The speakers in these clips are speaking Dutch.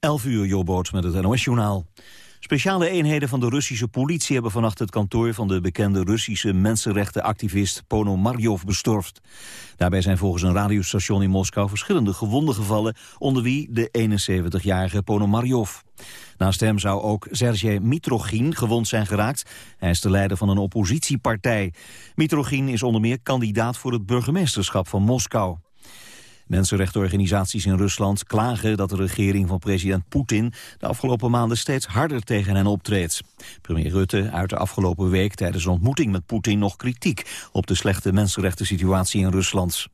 11 uur, Jobboot met het NOS-journaal. Speciale eenheden van de Russische politie hebben vannacht het kantoor van de bekende Russische mensenrechtenactivist Ponomaryov bestormd. Daarbij zijn volgens een radiostation in Moskou verschillende gewonden gevallen, onder wie de 71-jarige Ponomaryov. Naast hem zou ook Sergej Mitrogin gewond zijn geraakt. Hij is de leider van een oppositiepartij. Mitrogin is onder meer kandidaat voor het burgemeesterschap van Moskou. Mensenrechtenorganisaties in Rusland klagen dat de regering van president Poetin de afgelopen maanden steeds harder tegen hen optreedt. Premier Rutte uit de afgelopen week tijdens een ontmoeting met Poetin nog kritiek op de slechte mensenrechten situatie in Rusland.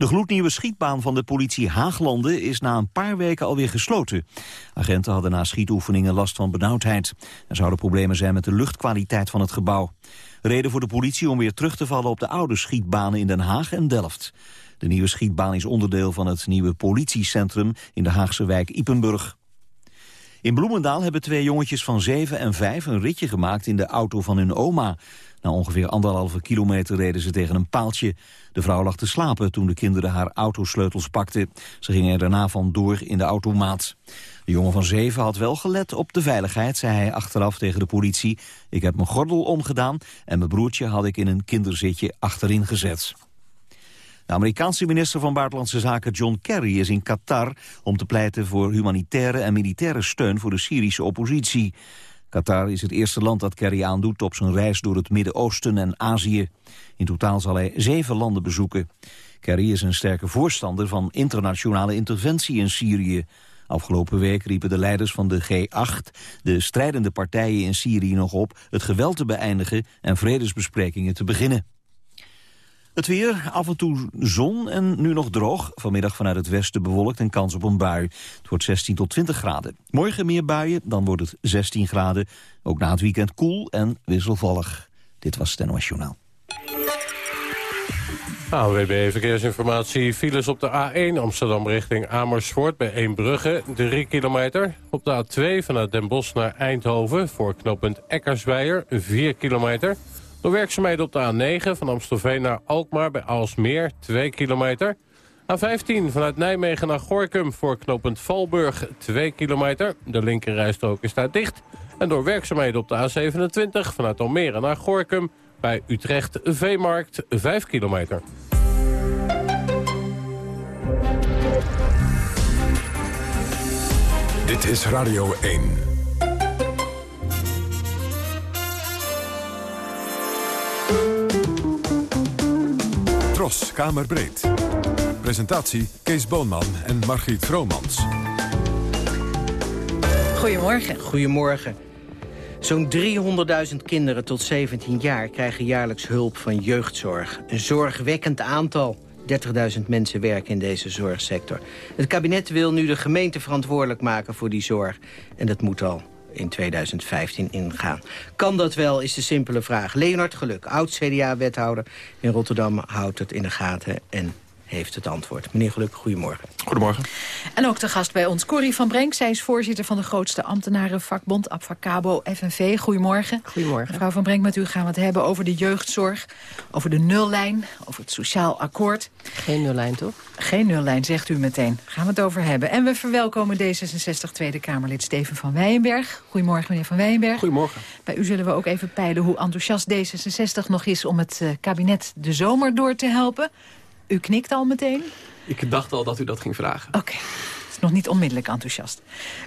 De gloednieuwe schietbaan van de politie Haaglanden is na een paar weken alweer gesloten. Agenten hadden na schietoefeningen last van benauwdheid. Er zouden problemen zijn met de luchtkwaliteit van het gebouw. Reden voor de politie om weer terug te vallen op de oude schietbanen in Den Haag en Delft. De nieuwe schietbaan is onderdeel van het nieuwe politiecentrum in de Haagse wijk Ipenburg. In Bloemendaal hebben twee jongetjes van 7 en 5 een ritje gemaakt in de auto van hun oma. Na ongeveer anderhalve kilometer reden ze tegen een paaltje. De vrouw lag te slapen toen de kinderen haar autosleutels pakten. Ze gingen er daarna vandoor in de automaat. De jongen van 7 had wel gelet op de veiligheid, zei hij achteraf tegen de politie. Ik heb mijn gordel omgedaan en mijn broertje had ik in een kinderzitje achterin gezet. De Amerikaanse minister van Buitenlandse Zaken John Kerry is in Qatar om te pleiten voor humanitaire en militaire steun voor de Syrische oppositie. Qatar is het eerste land dat Kerry aandoet op zijn reis door het Midden-Oosten en Azië. In totaal zal hij zeven landen bezoeken. Kerry is een sterke voorstander van internationale interventie in Syrië. Afgelopen week riepen de leiders van de G8 de strijdende partijen in Syrië nog op het geweld te beëindigen en vredesbesprekingen te beginnen. Het weer, af en toe zon en nu nog droog. Vanmiddag vanuit het westen bewolkt en kans op een bui. Het wordt 16 tot 20 graden. Morgen meer buien, dan wordt het 16 graden. Ook na het weekend koel en wisselvallig. Dit was het NOS Journaal. AWB Verkeersinformatie. Files op de A1 Amsterdam richting Amersfoort bij Eembrugge, 3 kilometer. Op de A2 vanuit Den Bosch naar Eindhoven voor knooppunt Eckersweijer, 4 kilometer. Door werkzaamheden op de A9 van Amstelveen naar Alkmaar bij Aalsmeer, 2 kilometer. A15 vanuit Nijmegen naar Gorkum voor knooppunt Valburg, 2 kilometer. De linkerrijstrook is daar dicht. En door werkzaamheden op de A27 vanuit Almere naar Gorkum... bij Utrecht Veemarkt, 5 kilometer. Dit is Radio 1. Tros, Kamerbreed. Presentatie Kees Boonman en Margriet Vromans. Goedemorgen. Goedemorgen. Zo'n 300.000 kinderen tot 17 jaar krijgen jaarlijks hulp van jeugdzorg. Een zorgwekkend aantal. 30.000 mensen werken in deze zorgsector. Het kabinet wil nu de gemeente verantwoordelijk maken voor die zorg. En dat moet al in 2015 ingaan. Kan dat wel, is de simpele vraag. Leonard Geluk, oud-CDA-wethouder in Rotterdam, houdt het in de gaten... en heeft het antwoord. Meneer Geluk, goedemorgen. Goedemorgen. En ook de gast bij ons, Corrie van Brenk. Zij is voorzitter van de grootste ambtenarenvakbond, Abfacabo FNV. Goedemorgen. Goedemorgen. Mevrouw van Brenk, met u gaan we het hebben over de jeugdzorg, over de nullijn, over het sociaal akkoord. Geen nullijn, toch? Geen nullijn, zegt u meteen. Gaan we het over hebben. En we verwelkomen D66 Tweede Kamerlid Steven van Weijenberg. Goedemorgen, meneer van Weijenberg. Goedemorgen. Bij u zullen we ook even peilen hoe enthousiast D66 nog is... om het eh, kabinet de zomer door te helpen. U knikt al meteen? Ik dacht al dat u dat ging vragen. Oké nog niet onmiddellijk enthousiast.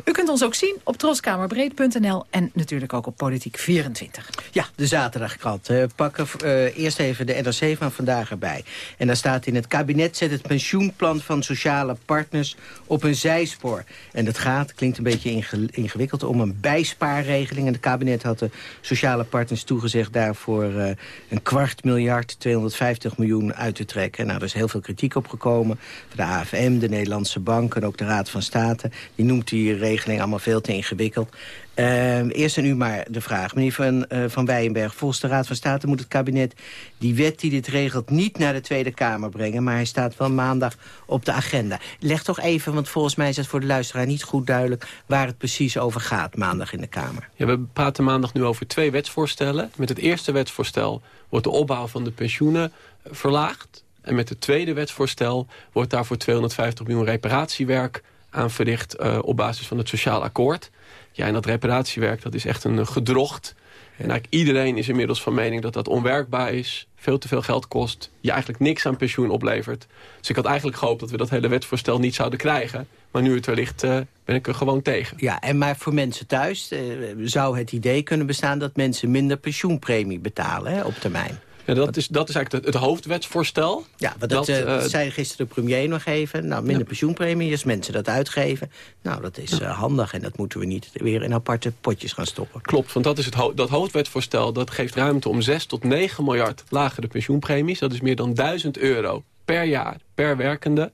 U kunt ons ook zien op troskamerbreed.nl en natuurlijk ook op Politiek 24. Ja, de zaterdagkrant. Uh, pakken uh, eerst even de NRC van vandaag erbij. En daar staat in het kabinet zet het pensioenplan van sociale partners op een zijspoor. En dat gaat, klinkt een beetje ingewikkeld, om een bijspaarregeling. En het kabinet had de sociale partners toegezegd daarvoor uh, een kwart miljard, 250 miljoen uit te trekken. Nou, er is heel veel kritiek op gekomen. Van de AFM, de Nederlandse Bank en ook de Raad van State. Die noemt die regeling allemaal veel te ingewikkeld. Uh, eerst en u maar de vraag. Meneer Van, uh, van Weijenberg, volgens de Raad van State moet het kabinet... die wet die dit regelt niet naar de Tweede Kamer brengen... maar hij staat wel maandag op de agenda. Leg toch even, want volgens mij is het voor de luisteraar niet goed duidelijk... waar het precies over gaat maandag in de Kamer. Ja, we praten maandag nu over twee wetsvoorstellen. Met het eerste wetsvoorstel wordt de opbouw van de pensioenen verlaagd. En met het tweede wetsvoorstel wordt daarvoor 250 miljoen reparatiewerk aan verricht op basis van het sociaal akkoord. Ja, en dat reparatiewerk, dat is echt een gedrocht. En eigenlijk iedereen is inmiddels van mening dat dat onwerkbaar is. Veel te veel geld kost. Je eigenlijk niks aan pensioen oplevert. Dus ik had eigenlijk gehoopt dat we dat hele wetsvoorstel niet zouden krijgen. Maar nu het er ligt, uh, ben ik er gewoon tegen. Ja, en maar voor mensen thuis uh, zou het idee kunnen bestaan... dat mensen minder pensioenpremie betalen hè, op termijn. Ja, dat, is, dat is eigenlijk het, het hoofdwetsvoorstel. Ja, dat, dat uh, zei gisteren de premier nog even. Nou, minder pensioenpremie, als mensen dat uitgeven. Nou, dat is uh, handig en dat moeten we niet weer in aparte potjes gaan stoppen. Klopt, want dat, is het ho dat hoofdwetsvoorstel dat geeft ruimte om 6 tot 9 miljard lagere pensioenpremies. Dat is meer dan 1000 euro per jaar per werkende.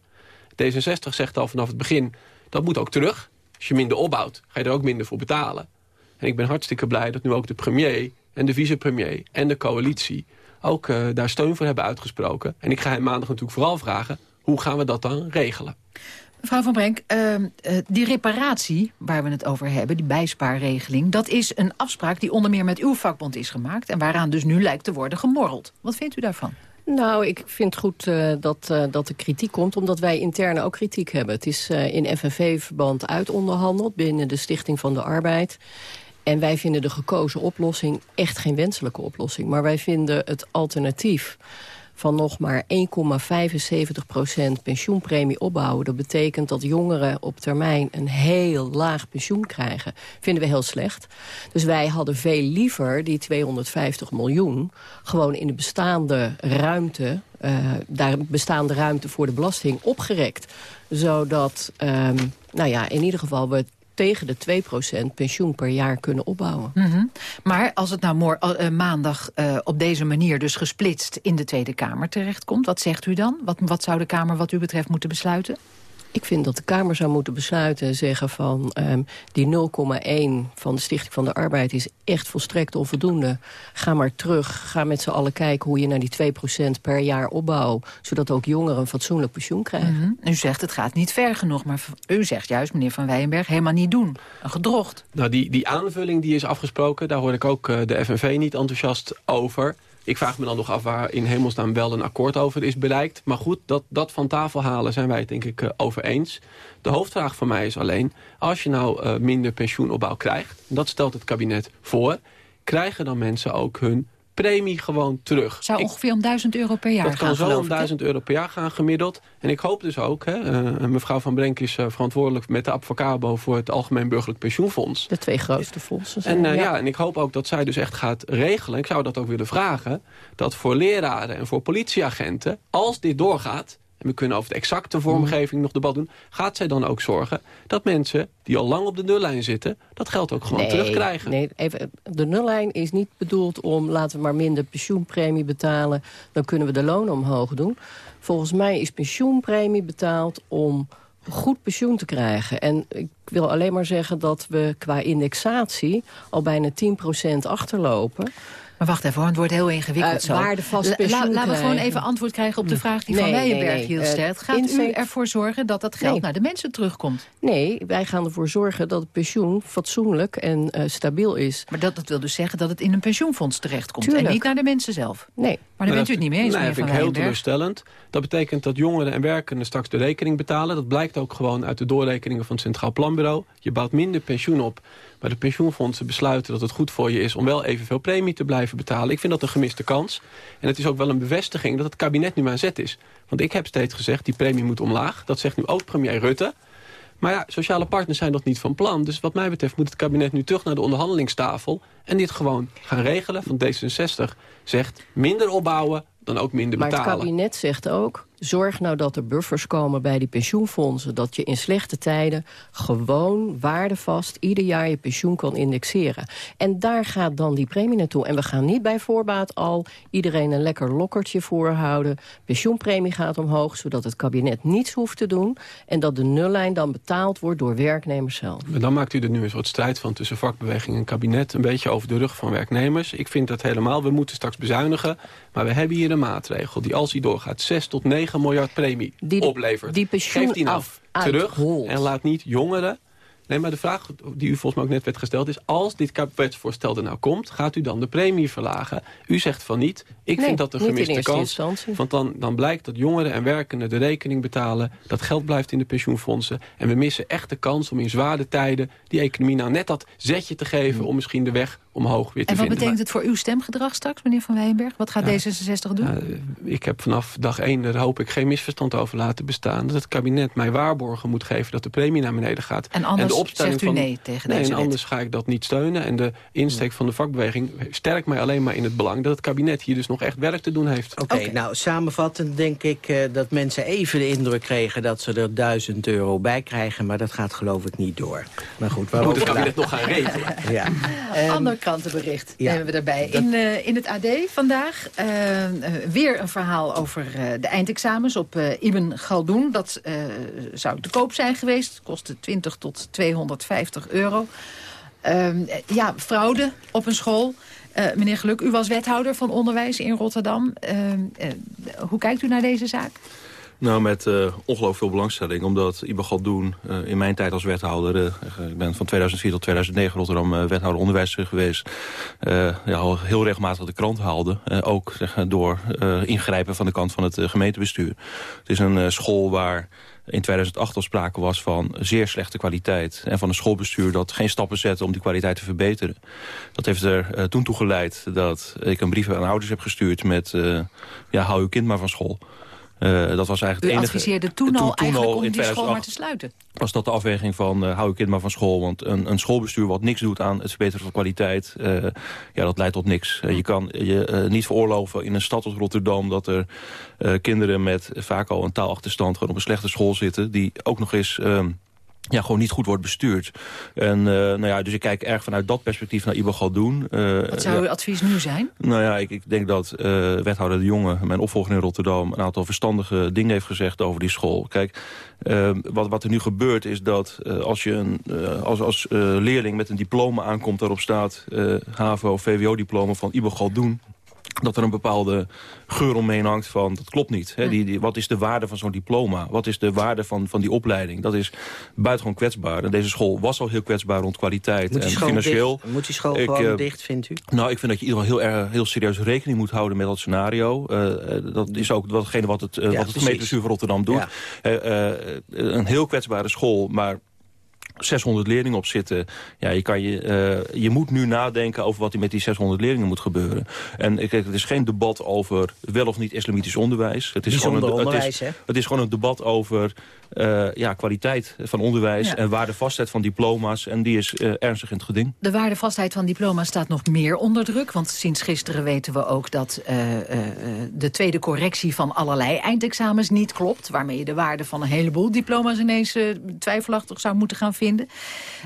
D66 zegt al vanaf het begin, dat moet ook terug. Als je minder opbouwt, ga je er ook minder voor betalen. En ik ben hartstikke blij dat nu ook de premier en de vicepremier en de coalitie ook uh, daar steun voor hebben uitgesproken. En ik ga hem maandag natuurlijk vooral vragen... hoe gaan we dat dan regelen? Mevrouw Van Brenk, uh, uh, die reparatie waar we het over hebben, die bijspaarregeling... dat is een afspraak die onder meer met uw vakbond is gemaakt... en waaraan dus nu lijkt te worden gemorreld. Wat vindt u daarvan? Nou, ik vind goed uh, dat, uh, dat er kritiek komt, omdat wij interne ook kritiek hebben. Het is uh, in FNV-verband uitonderhandeld binnen de Stichting van de Arbeid. En wij vinden de gekozen oplossing echt geen wenselijke oplossing. Maar wij vinden het alternatief van nog maar 1,75% pensioenpremie opbouwen. Dat betekent dat jongeren op termijn een heel laag pensioen krijgen. Vinden we heel slecht. Dus wij hadden veel liever die 250 miljoen... gewoon in de bestaande ruimte, uh, daar bestaande ruimte voor de belasting opgerekt. Zodat, um, nou ja, in ieder geval we tegen de 2% pensioen per jaar kunnen opbouwen. -hmm. Maar als het nou uh, maandag uh, op deze manier dus gesplitst in de Tweede Kamer terechtkomt, wat zegt u dan? Wat, wat zou de Kamer wat u betreft moeten besluiten? Ik vind dat de Kamer zou moeten besluiten en zeggen van... Um, die 0,1 van de Stichting van de Arbeid is echt volstrekt onvoldoende. Ga maar terug, ga met z'n allen kijken hoe je naar die 2% per jaar opbouwt... zodat ook jongeren een fatsoenlijk pensioen krijgen. Mm -hmm. U zegt het gaat niet ver genoeg, maar u zegt juist, meneer Van Weijenberg... helemaal niet doen, een gedrocht. Nou, die, die aanvulling die is afgesproken, daar hoor ik ook uh, de FNV niet enthousiast over... Ik vraag me dan nog af waar in hemelsnaam wel een akkoord over is bereikt. Maar goed, dat, dat van tafel halen zijn wij het denk ik uh, over eens. De hoofdvraag voor mij is alleen, als je nou uh, minder pensioenopbouw krijgt... dat stelt het kabinet voor, krijgen dan mensen ook hun premie gewoon terug. Zou ongeveer om 1000 euro per jaar dat gaan, Dat kan zo om 1000 euro per jaar gaan gemiddeld. En ik hoop dus ook, hè, uh, mevrouw Van Brenk is uh, verantwoordelijk met de Advocabo... voor het Algemeen Burgerlijk Pensioenfonds. De twee grootste fondsen. En, uh, ja. ja. en ik hoop ook dat zij dus echt gaat regelen. Ik zou dat ook willen vragen. Dat voor leraren en voor politieagenten, als dit doorgaat en we kunnen over de exacte vormgeving nog debat doen... gaat zij dan ook zorgen dat mensen die al lang op de nullijn zitten... dat geld ook gewoon nee, terugkrijgen? Nee, even, de nullijn is niet bedoeld om... laten we maar minder pensioenpremie betalen... dan kunnen we de lonen omhoog doen. Volgens mij is pensioenpremie betaald om goed pensioen te krijgen. En ik wil alleen maar zeggen dat we qua indexatie... al bijna 10% achterlopen... Maar wacht even, het wordt heel ingewikkeld uh, zo. Waardevast pensioen Laten we gewoon even antwoord krijgen op de vraag die nee, Van Weijenberg nee, nee. hier stelt. Gaat Inzet... u ervoor zorgen dat dat geld naar de mensen terugkomt? Nee, wij gaan ervoor zorgen dat het pensioen fatsoenlijk en uh, stabiel is. Maar dat, dat wil dus zeggen dat het in een pensioenfonds terechtkomt. Tuurlijk. En niet naar de mensen zelf. Nee. Maar daar bent u het niet mee eens, nee, meneer dat vind ik heel teleurstellend. Dat betekent dat jongeren en werkenden straks de rekening betalen. Dat blijkt ook gewoon uit de doorrekeningen van het Centraal Planbureau. Je bouwt minder pensioen op. Maar de pensioenfondsen besluiten dat het goed voor je is... om wel evenveel premie te blijven betalen. Ik vind dat een gemiste kans. En het is ook wel een bevestiging dat het kabinet nu aan zet is. Want ik heb steeds gezegd, die premie moet omlaag. Dat zegt nu ook premier Rutte. Maar ja, sociale partners zijn dat niet van plan. Dus wat mij betreft moet het kabinet nu terug naar de onderhandelingstafel... en dit gewoon gaan regelen. Van D66 zegt minder opbouwen, dan ook minder maar betalen. Maar het kabinet zegt ook... zorg nou dat er buffers komen bij die pensioenfondsen. Dat je in slechte tijden gewoon waardevast... ieder jaar je pensioen kan indexeren. En daar gaat dan die premie naartoe. En we gaan niet bij voorbaat al iedereen een lekker lokkertje voorhouden. Pensioenpremie gaat omhoog, zodat het kabinet niets hoeft te doen... en dat de nullijn dan betaald wordt door werknemers zelf. Dan maakt u er nu een soort strijd van tussen vakbeweging en kabinet... een beetje over de rug van werknemers. Ik vind dat helemaal, we moeten straks bezuinigen... maar we hebben hier een maatregel die als die doorgaat 6 tot 9 miljard premie die, oplevert. Die pensioen die nou af, terug en laat niet jongeren Nee, maar de vraag die u volgens mij ook net werd gesteld is... als dit wetsvoorstel er nou komt, gaat u dan de premie verlagen? U zegt van niet. Ik vind dat een gemiste kans. Instantie. Want dan, dan blijkt dat jongeren en werkenden de rekening betalen. Dat geld blijft in de pensioenfondsen. En we missen echt de kans om in zware tijden... die economie nou net dat zetje te geven... om misschien de weg omhoog weer te En wat vinden. betekent het voor uw stemgedrag straks, meneer Van Weyenberg? Wat gaat D66 doen? Ja, ik heb vanaf dag één, daar hoop ik geen misverstand over laten bestaan... dat het kabinet mij waarborgen moet geven dat de premie naar beneden gaat. En anders de opstelling zegt u nee tegen nee, deze en wet? anders ga ik dat niet steunen. En de insteek van de vakbeweging sterkt mij alleen maar in het belang... dat het kabinet hier dus nog echt werk te doen heeft. Oké, nou samenvattend denk ik eh, dat mensen even de indruk kregen... dat ze er 1000 euro bij krijgen, maar dat gaat geloof ik niet door. Maar goed, Dan moet het kabinet nog gaan regelen. Ja. Ander krantenbericht ja, nemen we daarbij. In, eh, in het AD vandaag eh, eh, weer een verhaal over de eindexamens op Ibn Galdoen. Dat zou te koop zijn geweest. Kostte 20 tot 250 euro. Ehm, eh, ja, fraude op een school. Meneer Geluk, u was wethouder van onderwijs in Rotterdam. Ehm, eh, hoe kijkt u naar deze zaak? Nou, met uh, ongelooflijk veel belangstelling. Omdat Iba Galdoen uh, in mijn tijd als wethouder... Uh, ik ben van 2004 tot 2009 Rotterdam wethouder onderwijs geweest... ja, heel regelmatig de krant haalde. ook door ingrijpen van de kant van het gemeentebestuur. Het is een school waar in 2008 al sprake was van zeer slechte kwaliteit... en van een schoolbestuur dat geen stappen zette om die kwaliteit te verbeteren. Dat heeft er toen toe geleid dat ik een brief aan ouders heb gestuurd... met ja, hou uw kind maar van school. Uh, dat was eigenlijk U het enige, adviseerde toen, toen al eigenlijk al om in die school 2008 maar te sluiten. was dat de afweging van uh, hou je kind maar van school. Want een, een schoolbestuur wat niks doet aan het verbeteren van kwaliteit... Uh, ja, dat leidt tot niks. je kan je niet veroorloven in een stad als Rotterdam... dat er kinderen met vaak al een taalachterstand... gewoon op een slechte school zitten... die ook nog eens... ja, gewoon niet goed wordt bestuurd. En, uh, nou ja, dus ik kijk erg vanuit dat perspectief naar Ibo Galdoen. Uh, Wat zou ja, uw advies nu zijn? Nou ja, ik, ik denk dat uh, wethouder De Jonge, mijn opvolger in Rotterdam... een aantal verstandige dingen heeft gezegd over die school. Kijk, wat, wat er nu gebeurt is dat als je een, als, als leerling met een diploma aankomt... daarop staat HAVO, VWO-diploma van Ibo Galdoen dat er een bepaalde geur omheen hangt van, dat klopt niet. Hè? Die, die, wat is de waarde van zo'n diploma? Wat is de waarde van, van die opleiding? Dat is buitengewoon kwetsbaar. En deze school was al heel kwetsbaar rond kwaliteit moet en financieel. Dicht, moet die school ik, gewoon uh, dicht, vindt u? Nou, ik vind dat je in ieder geval heel, erg, heel serieus rekening moet houden met dat scenario. Uh, dat is ook datgene wat het, uh, ja, wat het gemeentebestuur van Rotterdam doet. Ja. een heel kwetsbare school, maar 600 leerlingen op zitten. Ja, je, kan je, uh, je moet nu nadenken over wat er met die 600 leerlingen moet gebeuren. En kijk, het is geen debat over wel of niet islamitisch onderwijs. Het is, Bijzonder gewoon een, onderwijs, het, is, het is gewoon een debat over uh, ja, kwaliteit van onderwijs... Ja. en waardevastheid van diploma's. En die is uh, ernstig in het geding. De waardevastheid van diploma's staat nog meer onder druk. Want sinds gisteren weten we ook dat uh, de tweede correctie van allerlei eindexamens niet klopt. Waarmee je de waarde van een heleboel diploma's ineens twijfelachtig zou moeten gaan vinden.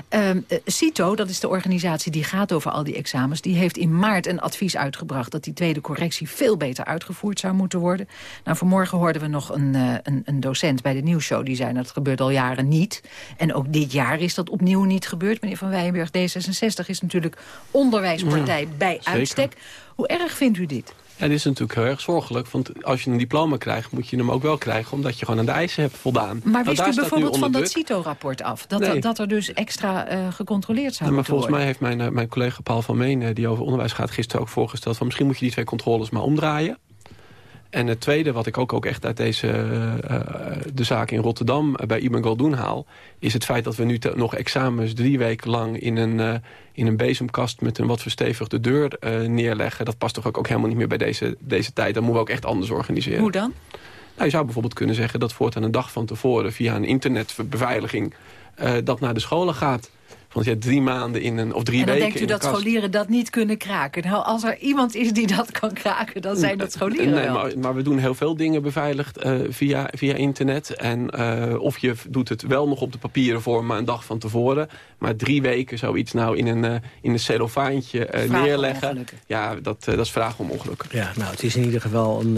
Um, CITO, dat is de organisatie die gaat over al die examens... die heeft in maart een advies uitgebracht... dat die tweede correctie veel beter uitgevoerd zou moeten worden. Nou, vanmorgen hoorden we nog een, een, een docent bij de nieuwsshow... die zei dat gebeurt al jaren niet. En ook dit jaar is dat opnieuw niet gebeurd. Meneer Van Weijenburg, D66 is natuurlijk onderwijspartij bij zeker. uitstek. Hoe erg vindt u dit? Ja, dit is natuurlijk heel erg zorgelijk. Want als je een diploma krijgt, moet je hem ook wel krijgen... omdat je gewoon aan de eisen hebt voldaan. Maar Nou, wist daar u bijvoorbeeld van dat. CITO-rapport af? Dat, Nee. dat er dus extra uh, gecontroleerd zou Ja, maar volgens worden? mij heeft mijn, uh, mijn collega Paul van Meen... die over onderwijs gaat, gisteren ook voorgesteld... van misschien moet je die twee controles maar omdraaien. En het tweede, wat ik ook, ook echt uit deze, uh, de zaak in Rotterdam bij Ibn Galdoen haal... is het feit dat we nu nog examens drie weken lang in een, uh, in een bezemkast... met een wat verstevigde deur uh, neerleggen. Dat past toch ook, ook helemaal niet meer bij deze, deze tijd. Dat moeten we ook echt anders organiseren. Hoe dan? Nou, je zou bijvoorbeeld kunnen zeggen dat voortaan een dag van tevoren... via een internetbeveiliging dat naar de scholen gaat... Want ja, drie maanden in een, of drie en dan weken denkt u dat scholieren dat niet kunnen kraken. Nou, als er iemand is die dat kan kraken, dan zijn dat scholieren Nee, wel. maar, maar we doen heel veel dingen beveiligd uh, via, via internet. En uh, of je doet het wel nog op de papieren vorm, maar een dag van tevoren. Maar drie weken zoiets nou in een, uh, in een cellofaantje neerleggen. Ja, dat, dat is vragen om ongelukken. Ja, nou, het is in ieder geval een,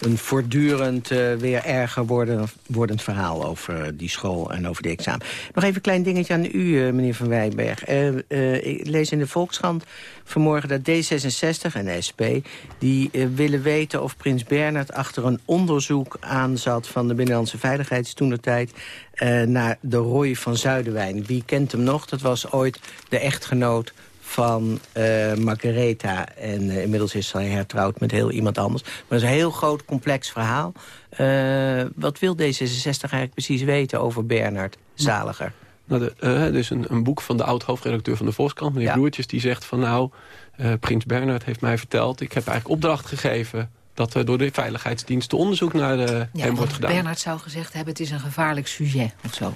een voortdurend weer erger worden, wordend verhaal over die school en over die examen. Nog even een klein dingetje aan u, meneer Van van Wijnberg. Uh, ik lees in de Volkskrant vanmorgen dat D66 en SP... die willen weten of prins Bernhard achter een onderzoek aan zat... van de Binnenlandse Veiligheidstoenertijd naar de Roy van Zuiderwijn. Wie kent hem nog? Dat was ooit de echtgenoot van uh, Margaretha. En inmiddels is zij hertrouwd met heel iemand anders. Maar het is een heel groot, complex verhaal. Wat wil D66 eigenlijk precies weten over Bernard Zaliger? Nou, de, dus een, een, boek van de oud-hoofdredacteur van de Volkskrant, meneer ja. Broertjes... die zegt van nou, prins Bernard heeft mij verteld... ik heb eigenlijk opdracht gegeven dat er door de veiligheidsdiensten onderzoek naar de, ja, hem wordt gedaan. Bernard zou gezegd hebben, het is een gevaarlijk sujet of zo.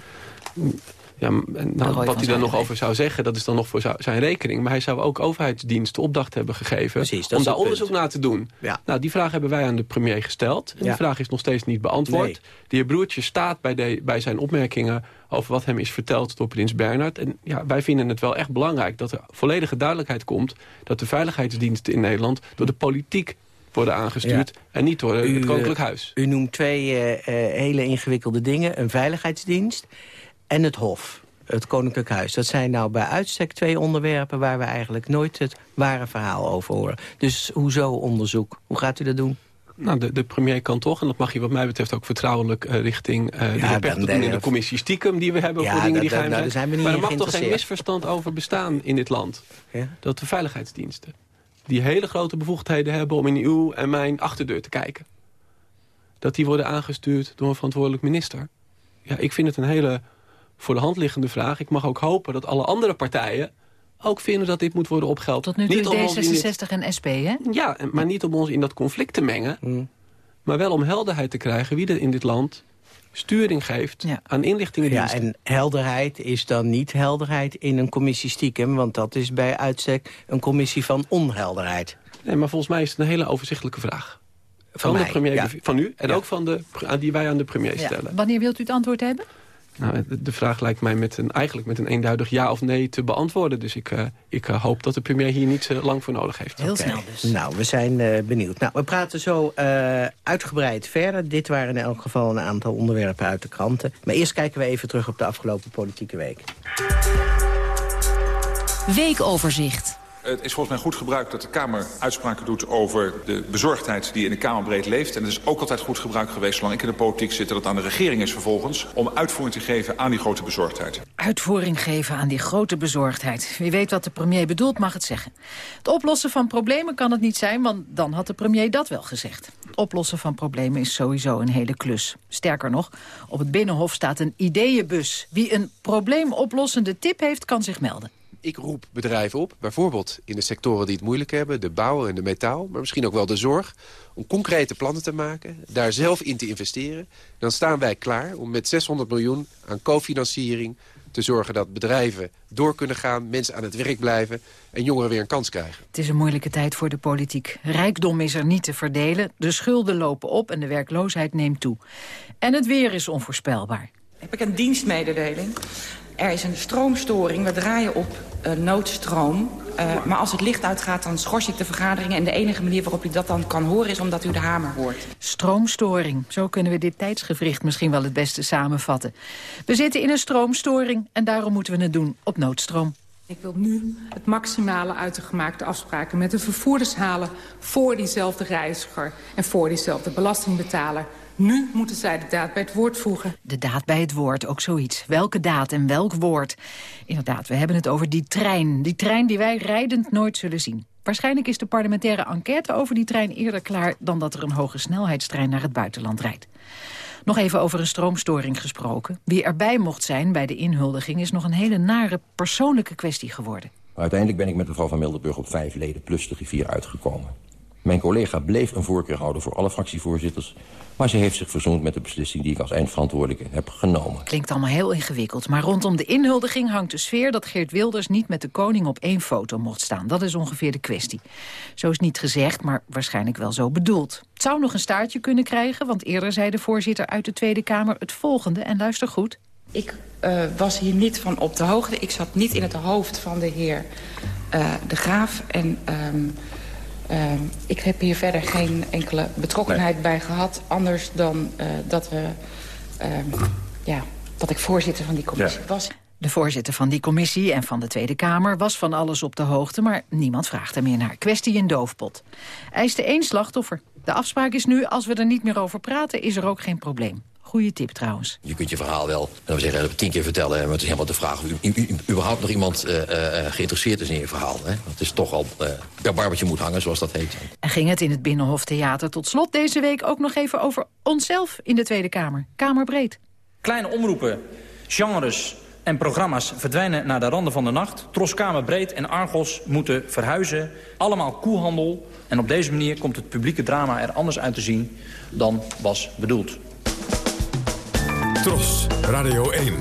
Ja, nou, wat hij dan nog over zou zeggen, dat is dan nog voor zijn rekening. Maar hij zou ook overheidsdiensten opdracht hebben gegeven... om daar onderzoek naar te doen. Ja. Nou, die vraag hebben wij aan de premier gesteld. En die vraag is nog steeds niet beantwoord. Nee. De heer Broertje staat bij, de, bij zijn opmerkingen over wat hem is verteld door prins Bernhard. En ja, wij vinden het wel echt belangrijk dat er volledige duidelijkheid komt... dat de veiligheidsdiensten in Nederland door de politiek worden aangestuurd... en niet door het Koninklijk Huis. U noemt twee uh, uh, hele ingewikkelde dingen. Een veiligheidsdienst en het Hof, het Koninklijk Huis. Dat zijn nou bij uitstek twee onderwerpen... waar we eigenlijk nooit het ware verhaal over horen. Dus hoezo onderzoek? Hoe gaat u dat doen? Nou, de, de premier kan toch, en dat mag je wat mij betreft ook vertrouwelijk uh, richting uh, ja, de in de commissie stiekem die we hebben ja, voor dingen die geheim nou, zijn. zijn maar er mag toch geen misverstand over bestaan in dit land. Ja? Dat de veiligheidsdiensten, die hele grote bevoegdheden hebben om in uw en mijn achterdeur te kijken. Dat die worden aangestuurd door een verantwoordelijk minister. Ja, ik vind het een hele voor de hand liggende vraag. Ik mag ook hopen dat alle andere partijen ook vinden dat dit moet worden opgeld. Tot nu toe D66 en SP, hè? Ja, maar niet om ons in dat conflict te mengen. Mm. Maar wel om helderheid te krijgen wie er in dit land sturing geeft ja. aan inlichtingendiensten. Ja, en helderheid is dan niet helderheid in een commissie stiekem... want dat is bij uitstek een commissie van onhelderheid. Nee, maar volgens mij is het een hele overzichtelijke vraag. Van, de premier, ja. van u en Ja. ook van de, die wij aan de premier stellen. Wanneer wilt u het antwoord hebben? Nou, de, vraag lijkt mij met een, eigenlijk met een eenduidig ja of nee te beantwoorden. Dus ik, uh, ik uh, hoop dat de premier hier niet uh, lang voor nodig heeft. Heel snel dus. Nou, we zijn uh, benieuwd. Nou, we praten zo uh, uitgebreid verder. Dit waren in elk geval een aantal onderwerpen uit de kranten. Maar eerst kijken we even terug op de afgelopen politieke week. Weekoverzicht. Het is volgens mij goed gebruik dat de Kamer uitspraken doet over de bezorgdheid die in de Kamer breed leeft. En het is ook altijd goed gebruik geweest, zolang ik in de politiek zit, dat het aan de regering is vervolgens om uitvoering te geven aan die grote bezorgdheid. Uitvoering geven aan die grote bezorgdheid. Wie weet wat de premier bedoelt, mag het zeggen. Het oplossen van problemen kan het niet zijn, want dan had de premier dat wel gezegd. Het oplossen van problemen is sowieso een hele klus. Sterker nog, op het Binnenhof staat een ideeënbus. Wie een probleemoplossende tip heeft, kan zich melden. Ik roep bedrijven op, bijvoorbeeld in de sectoren die het moeilijk hebben... de bouw en de metaal, maar misschien ook wel de zorg... om concrete plannen te maken, daar zelf in te investeren. Dan staan wij klaar om met 600 miljoen aan cofinanciering te zorgen dat bedrijven door kunnen gaan... mensen aan het werk blijven en jongeren weer een kans krijgen. Het is een moeilijke tijd voor de politiek. Rijkdom is er niet te verdelen, de schulden lopen op en de werkloosheid neemt toe. En het weer is onvoorspelbaar. Heb ik een dienstmededeling. Er is een stroomstoring. We draaien op noodstroom. Uh, maar als het licht uitgaat, dan schors ik de vergadering. En de enige manier waarop u dat dan kan horen... is omdat u de hamer hoort. Stroomstoring. Zo kunnen we dit tijdsgevricht misschien wel het beste samenvatten. We zitten in een stroomstoring en daarom moeten we het doen op noodstroom. Ik wil nu het maximale uit de gemaakte afspraken met de vervoerders halen... voor diezelfde reiziger en voor diezelfde belastingbetaler. Nu moeten zij de daad bij het woord voegen. De daad bij het woord, ook zoiets. Welke daad en welk woord? Inderdaad, we hebben het over die trein. Die trein die wij rijdend nooit zullen zien. Waarschijnlijk is de parlementaire enquête over die trein eerder klaar... dan dat er een hoge snelheidstrein naar het buitenland rijdt. Nog even over een stroomstoring gesproken. Wie erbij mocht zijn bij de inhuldiging... is nog een hele nare persoonlijke kwestie geworden. Uiteindelijk ben ik met mevrouw van Mildenburg op vijf leden plus de griffier uitgekomen. Mijn collega bleef een voorkeur houden voor alle fractievoorzitters... maar ze heeft zich verzoend met de beslissing die ik als eindverantwoordelijke heb genomen. Klinkt allemaal heel ingewikkeld, maar rondom de inhuldiging hangt de sfeer... dat Geert Wilders niet met de koning op één foto mocht staan. Dat is ongeveer de kwestie. Zo is niet gezegd, maar waarschijnlijk wel zo bedoeld. Het zou nog een staartje kunnen krijgen, want eerder zei de voorzitter uit de Tweede Kamer het volgende. En luister goed. Ik uh, was hier niet van op de hoogte. Ik zat niet in het hoofd van de heer uh, De Graaf en... Um, Uh, ik heb hier verder geen enkele betrokkenheid nee. bij gehad. Anders dan uh, dat, we, uh, ja, dat ik voorzitter van die commissie ja. was. De voorzitter van die commissie en van de Tweede Kamer was van alles op de hoogte... maar niemand vraagt er meer naar. Kwestie in doofpot. Eiste één slachtoffer. De afspraak is nu, als we er niet meer over praten... is er ook geen probleem. Goeie tip trouwens. Je kunt je verhaal wel, dan we zeggen, tien keer vertellen... maar het is helemaal de vraag of u, u, u, überhaupt nog iemand uh, uh, geïnteresseerd is in je verhaal. Hè? Het is toch al uh, per barbertje moet hangen, zoals dat heet. En ging het in het Binnenhof Theater tot slot deze week ook nog even over onszelf in de Tweede Kamer. Kamerbreed. Kleine omroepen, genres en programma's verdwijnen naar de randen van de nacht. Troskamer Breed en Argos moeten verhuizen. Allemaal koehandel. En op deze manier komt het publieke drama er anders uit te zien dan was bedoeld. Tros, Radio 1.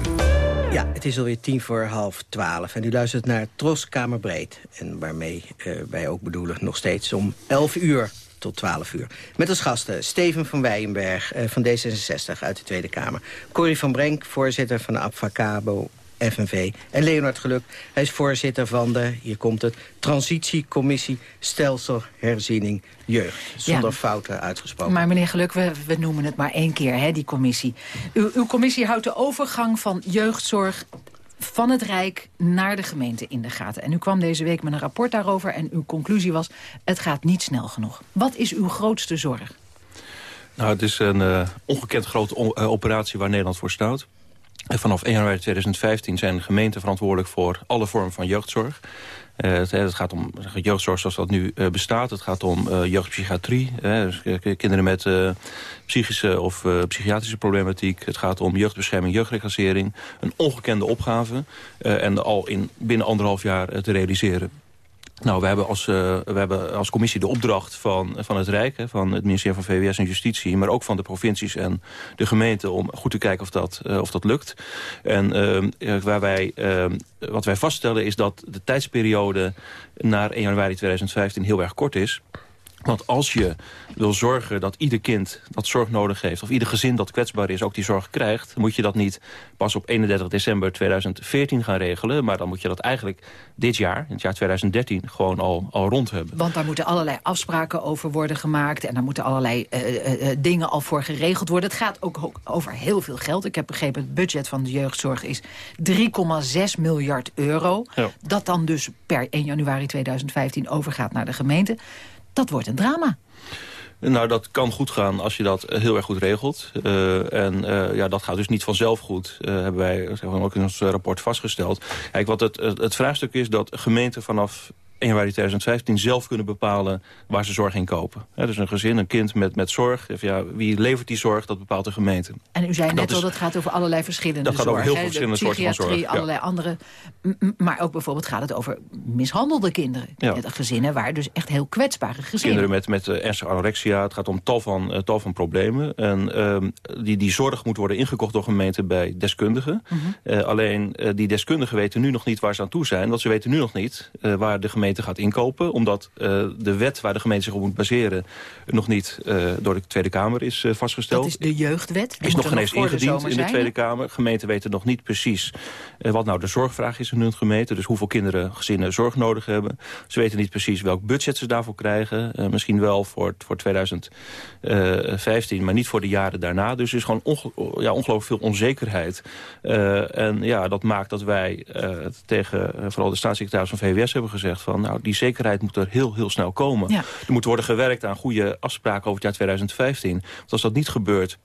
Ja, het is alweer tien voor half twaalf. En u luistert naar Tros Kamerbreed. En waarmee uh, wij ook bedoelen nog steeds om elf uur tot 12 uur. Met als gasten Steven van Weijenberg uh, van D66 uit de Tweede Kamer. Corrie van Brenk, voorzitter van de Abfacabo FNV. En Leonard Geluk, hij is voorzitter van de, hier komt het... Transitiecommissie Stelselherziening Jeugd. Zonder ja, fouten uitgesproken. Maar meneer Geluk, we, we noemen het maar één keer, hè, die commissie. U, uw commissie houdt de overgang van jeugdzorg van het Rijk naar de gemeente in de gaten. En u kwam deze week met een rapport daarover en uw conclusie was... het gaat niet snel genoeg. Wat is uw grootste zorg? Nou, het is een uh, ongekend grote operatie waar Nederland voor staat. Vanaf 1 januari 2015 zijn gemeenten verantwoordelijk voor alle vormen van jeugdzorg. Uh, het, gaat om jeugdzorg zoals dat nu uh, bestaat. Het gaat om uh, jeugdpsychiatrie, dus, kinderen met psychische of psychiatrische problematiek. Het gaat om jeugdbescherming, jeugdreclassering. Een ongekende opgave en al in binnen anderhalf jaar te realiseren. Nou, we hebben, als, uh, we hebben als commissie de opdracht van, van het Rijk... Hè, van het ministerie van VWS en Justitie... maar ook van de provincies en de gemeenten... om goed te kijken of dat, uh, of dat lukt. En uh, waar wij, wat wij vaststellen is dat de tijdsperiode... naar 1 januari 2015 heel erg kort is... Want als je wil zorgen dat ieder kind dat zorg nodig heeft... of ieder gezin dat kwetsbaar is ook die zorg krijgt... moet je dat niet pas op 31 december 2014 gaan regelen... maar dan moet je dat eigenlijk dit jaar, in het jaar 2013, gewoon al, al rond hebben. Want daar moeten allerlei afspraken over worden gemaakt... en daar moeten allerlei uh, uh, dingen al voor geregeld worden. Het gaat ook over heel veel geld. Ik heb begrepen, het budget van de jeugdzorg is 3,6 miljard euro. Ja. Dat dan dus per 1 januari 2015 overgaat naar de gemeente. Dat wordt een drama. Nou, dat kan goed gaan als je dat heel erg goed regelt. Uh, en uh, ja, dat gaat dus niet vanzelf goed, uh, hebben wij ook in ons rapport vastgesteld. Kijk, wat het, het vraagstuk is dat gemeenten vanaf 1 januari 2015 zelf kunnen bepalen waar ze zorg in kopen. Ja, dus een gezin, een kind met, met zorg. Ja, wie levert die zorg, dat bepaalt de gemeente. En u zei net al, dat gaat over allerlei verschillende dat zorg. Dat gaat over heel veel verschillende soorten van zorg. allerlei ja. andere. Maar ook bijvoorbeeld gaat het over mishandelde kinderen. Ja. Gezinnen waar dus echt heel kwetsbare gezinnen. Kinderen met, met uh, ernstige anorexia. Het gaat om tal van, uh, tal van problemen. En uh, die, die zorg moet worden ingekocht door gemeenten bij deskundigen. Mm -hmm. alleen die deskundigen weten nu nog niet waar ze aan toe zijn. Want ze weten nu nog niet waar de gemeente gaat inkopen. Omdat uh, de wet waar de gemeente zich op moet baseren... nog niet uh, door de Tweede Kamer is uh, vastgesteld. Dat is de jeugdwet? Die is nog geen eens ingediend in de Tweede Kamer. Gemeenten weten nog niet precies wat nou de zorgvraag is in hun gemeente. Dus hoeveel kinderen, gezinnen zorg nodig hebben. Ze weten niet precies welk budget ze daarvoor krijgen. misschien wel voor, voor 2015, maar niet voor de jaren daarna. Dus er is gewoon onge ja, ongelooflijk veel onzekerheid. en ja, dat maakt dat wij tegen vooral de staatssecretaris van VWS hebben gezegd... van nou, die zekerheid moet er heel, heel snel komen. Ja. Er moet worden gewerkt aan goede afspraken over het jaar 2015. Want als dat niet gebeurt,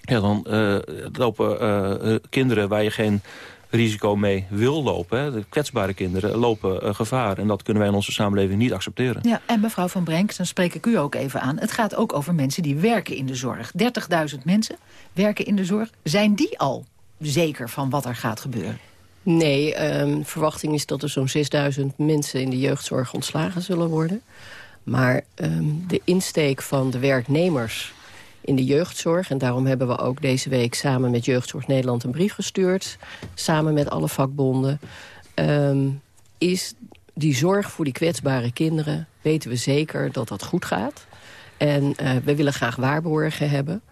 ja, dan uh, lopen uh, kinderen waar je geen risico mee wil lopen. Hè. De kwetsbare kinderen lopen uh, gevaar. En dat kunnen wij in onze samenleving niet accepteren. Ja, en mevrouw Van Brenk, dan spreek ik u ook even aan. Het gaat ook over mensen die werken in de zorg. 30.000 mensen werken in de zorg. Zijn die al zeker van wat er gaat gebeuren? Nee, um, verwachting is dat er zo'n 6000 mensen in de jeugdzorg ontslagen zullen worden. Maar um, de insteek van de werknemers in de jeugdzorg... en daarom hebben we ook deze week samen met Jeugdzorg Nederland een brief gestuurd... samen met alle vakbonden, um, is die zorg voor die kwetsbare kinderen... weten we zeker dat dat goed gaat. En uh, we willen graag waarborgen hebben...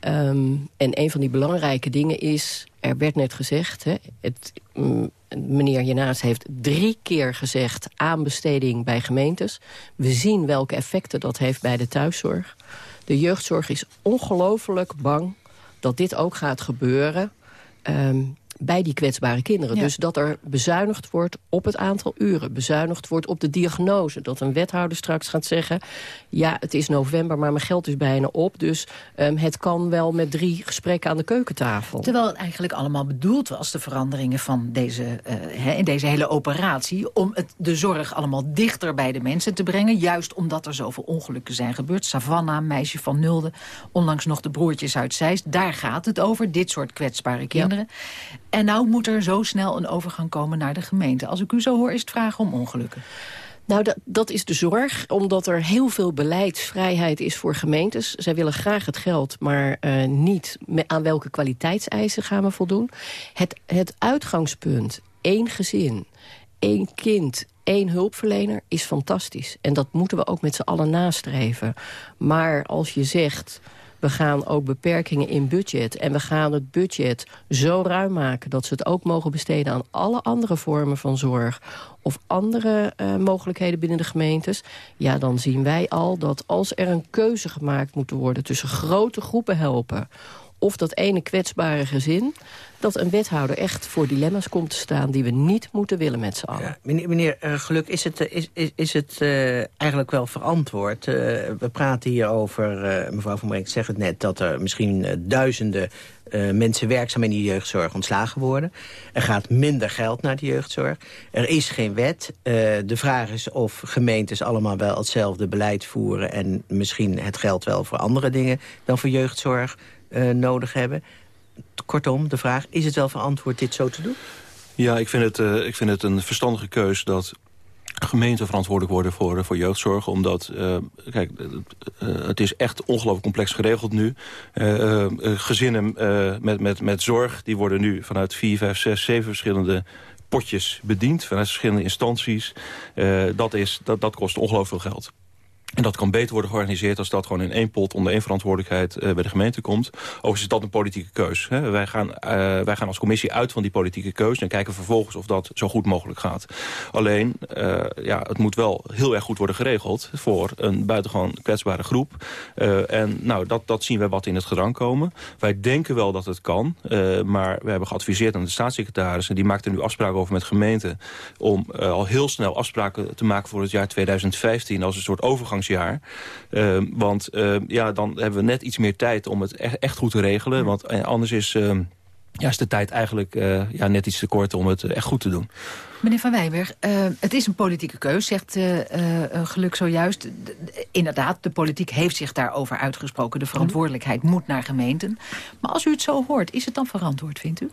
En een van die belangrijke dingen is, er werd net gezegd... Hè, het, mm, meneer Jenaas heeft drie keer gezegd aanbesteding bij gemeentes. We zien welke effecten dat heeft bij de thuiszorg. De jeugdzorg is ongelooflijk bang dat dit ook gaat gebeuren. Um, bij die kwetsbare kinderen. Dus dat er bezuinigd wordt op het aantal uren. Bezuinigd wordt op de diagnose. Dat een wethouder straks gaat zeggen... ja, het is november, maar mijn geld is bijna op. Dus um, het kan wel met drie gesprekken aan de keukentafel. Terwijl het eigenlijk allemaal bedoeld was... de veranderingen van deze, uh, in deze hele operatie... om het, de zorg allemaal dichter bij de mensen te brengen. Juist omdat er zoveel ongelukken zijn gebeurd. Savannah, meisje van Nulde, onlangs nog de broertjes uit Zeist. Daar gaat het over, dit soort kwetsbare kinderen. En nou moet er zo snel een overgang komen naar de gemeente. Als ik u zo hoor, is het vragen om ongelukken. Nou, dat, dat is de zorg, omdat er heel veel beleidsvrijheid is voor gemeentes. Zij willen graag het geld, maar uh, niet aan welke kwaliteitseisen gaan we voldoen. Het, het uitgangspunt, één gezin, één kind, één hulpverlener, is fantastisch. En dat moeten we ook met z'n allen nastreven. Maar als je zegt we gaan ook beperkingen in budget. En we gaan het budget zo ruim maken... dat ze het ook mogen besteden aan alle andere vormen van zorg... of andere uh, mogelijkheden binnen de gemeentes... ja, dan zien wij al dat als er een keuze gemaakt moet worden... tussen grote groepen helpen of dat ene kwetsbare gezin... dat een wethouder echt voor dilemma's komt te staan... die we niet moeten willen met z'n allen. Ja, meneer, meneer uh, Geluk, is het, is, is, is het uh, eigenlijk wel verantwoord? Uh, we praten hier over, mevrouw Van Brink zegt het net... dat er misschien duizenden mensen werkzaam in de jeugdzorg ontslagen worden. Er gaat minder geld naar de jeugdzorg. Er is geen wet. de vraag is of gemeentes allemaal wel hetzelfde beleid voeren... en misschien het geld wel voor andere dingen dan voor jeugdzorg nodig hebben. Kortom, de vraag, is het wel verantwoord dit zo te doen? Ja, ik vind het, uh, ik vind het een verstandige keus dat gemeenten verantwoordelijk worden voor, voor jeugdzorg. Omdat, uh, kijk, het is echt ongelooflijk complex geregeld nu. gezinnen met, met, met zorg, die worden nu vanuit vier, vijf, zes, zeven verschillende potjes bediend. Vanuit verschillende instanties. dat, is, dat, dat kost ongelooflijk veel geld. En dat kan beter worden georganiseerd als dat gewoon in één pot onder één verantwoordelijkheid uh, bij de gemeente komt. Overigens is dat een politieke keus. Hè. Wij, gaan, uh, wij gaan als commissie uit van die politieke keus en kijken vervolgens of dat zo goed mogelijk gaat. Alleen, uh, ja, het moet wel heel erg goed worden geregeld voor een buitengewoon kwetsbare groep. en nou, dat, dat zien we wat in het gedrang komen. Wij denken wel dat het kan, maar we hebben geadviseerd aan de staatssecretaris en die maakt er nu afspraken over met gemeenten om al heel snel afspraken te maken voor het jaar 2015 als een soort overgang Uh, want uh, ja, dan hebben we net iets meer tijd om het echt, echt goed te regelen. Want eh, anders is, uh, ja, is de tijd eigenlijk uh, ja, net iets te kort om het echt goed te doen. Meneer Van Wijnberg, het is een politieke keus, zegt Geluk zojuist. inderdaad, de politiek heeft zich daarover uitgesproken. De verantwoordelijkheid moet naar gemeenten. Maar als u het zo hoort, is het dan verantwoord, vindt u?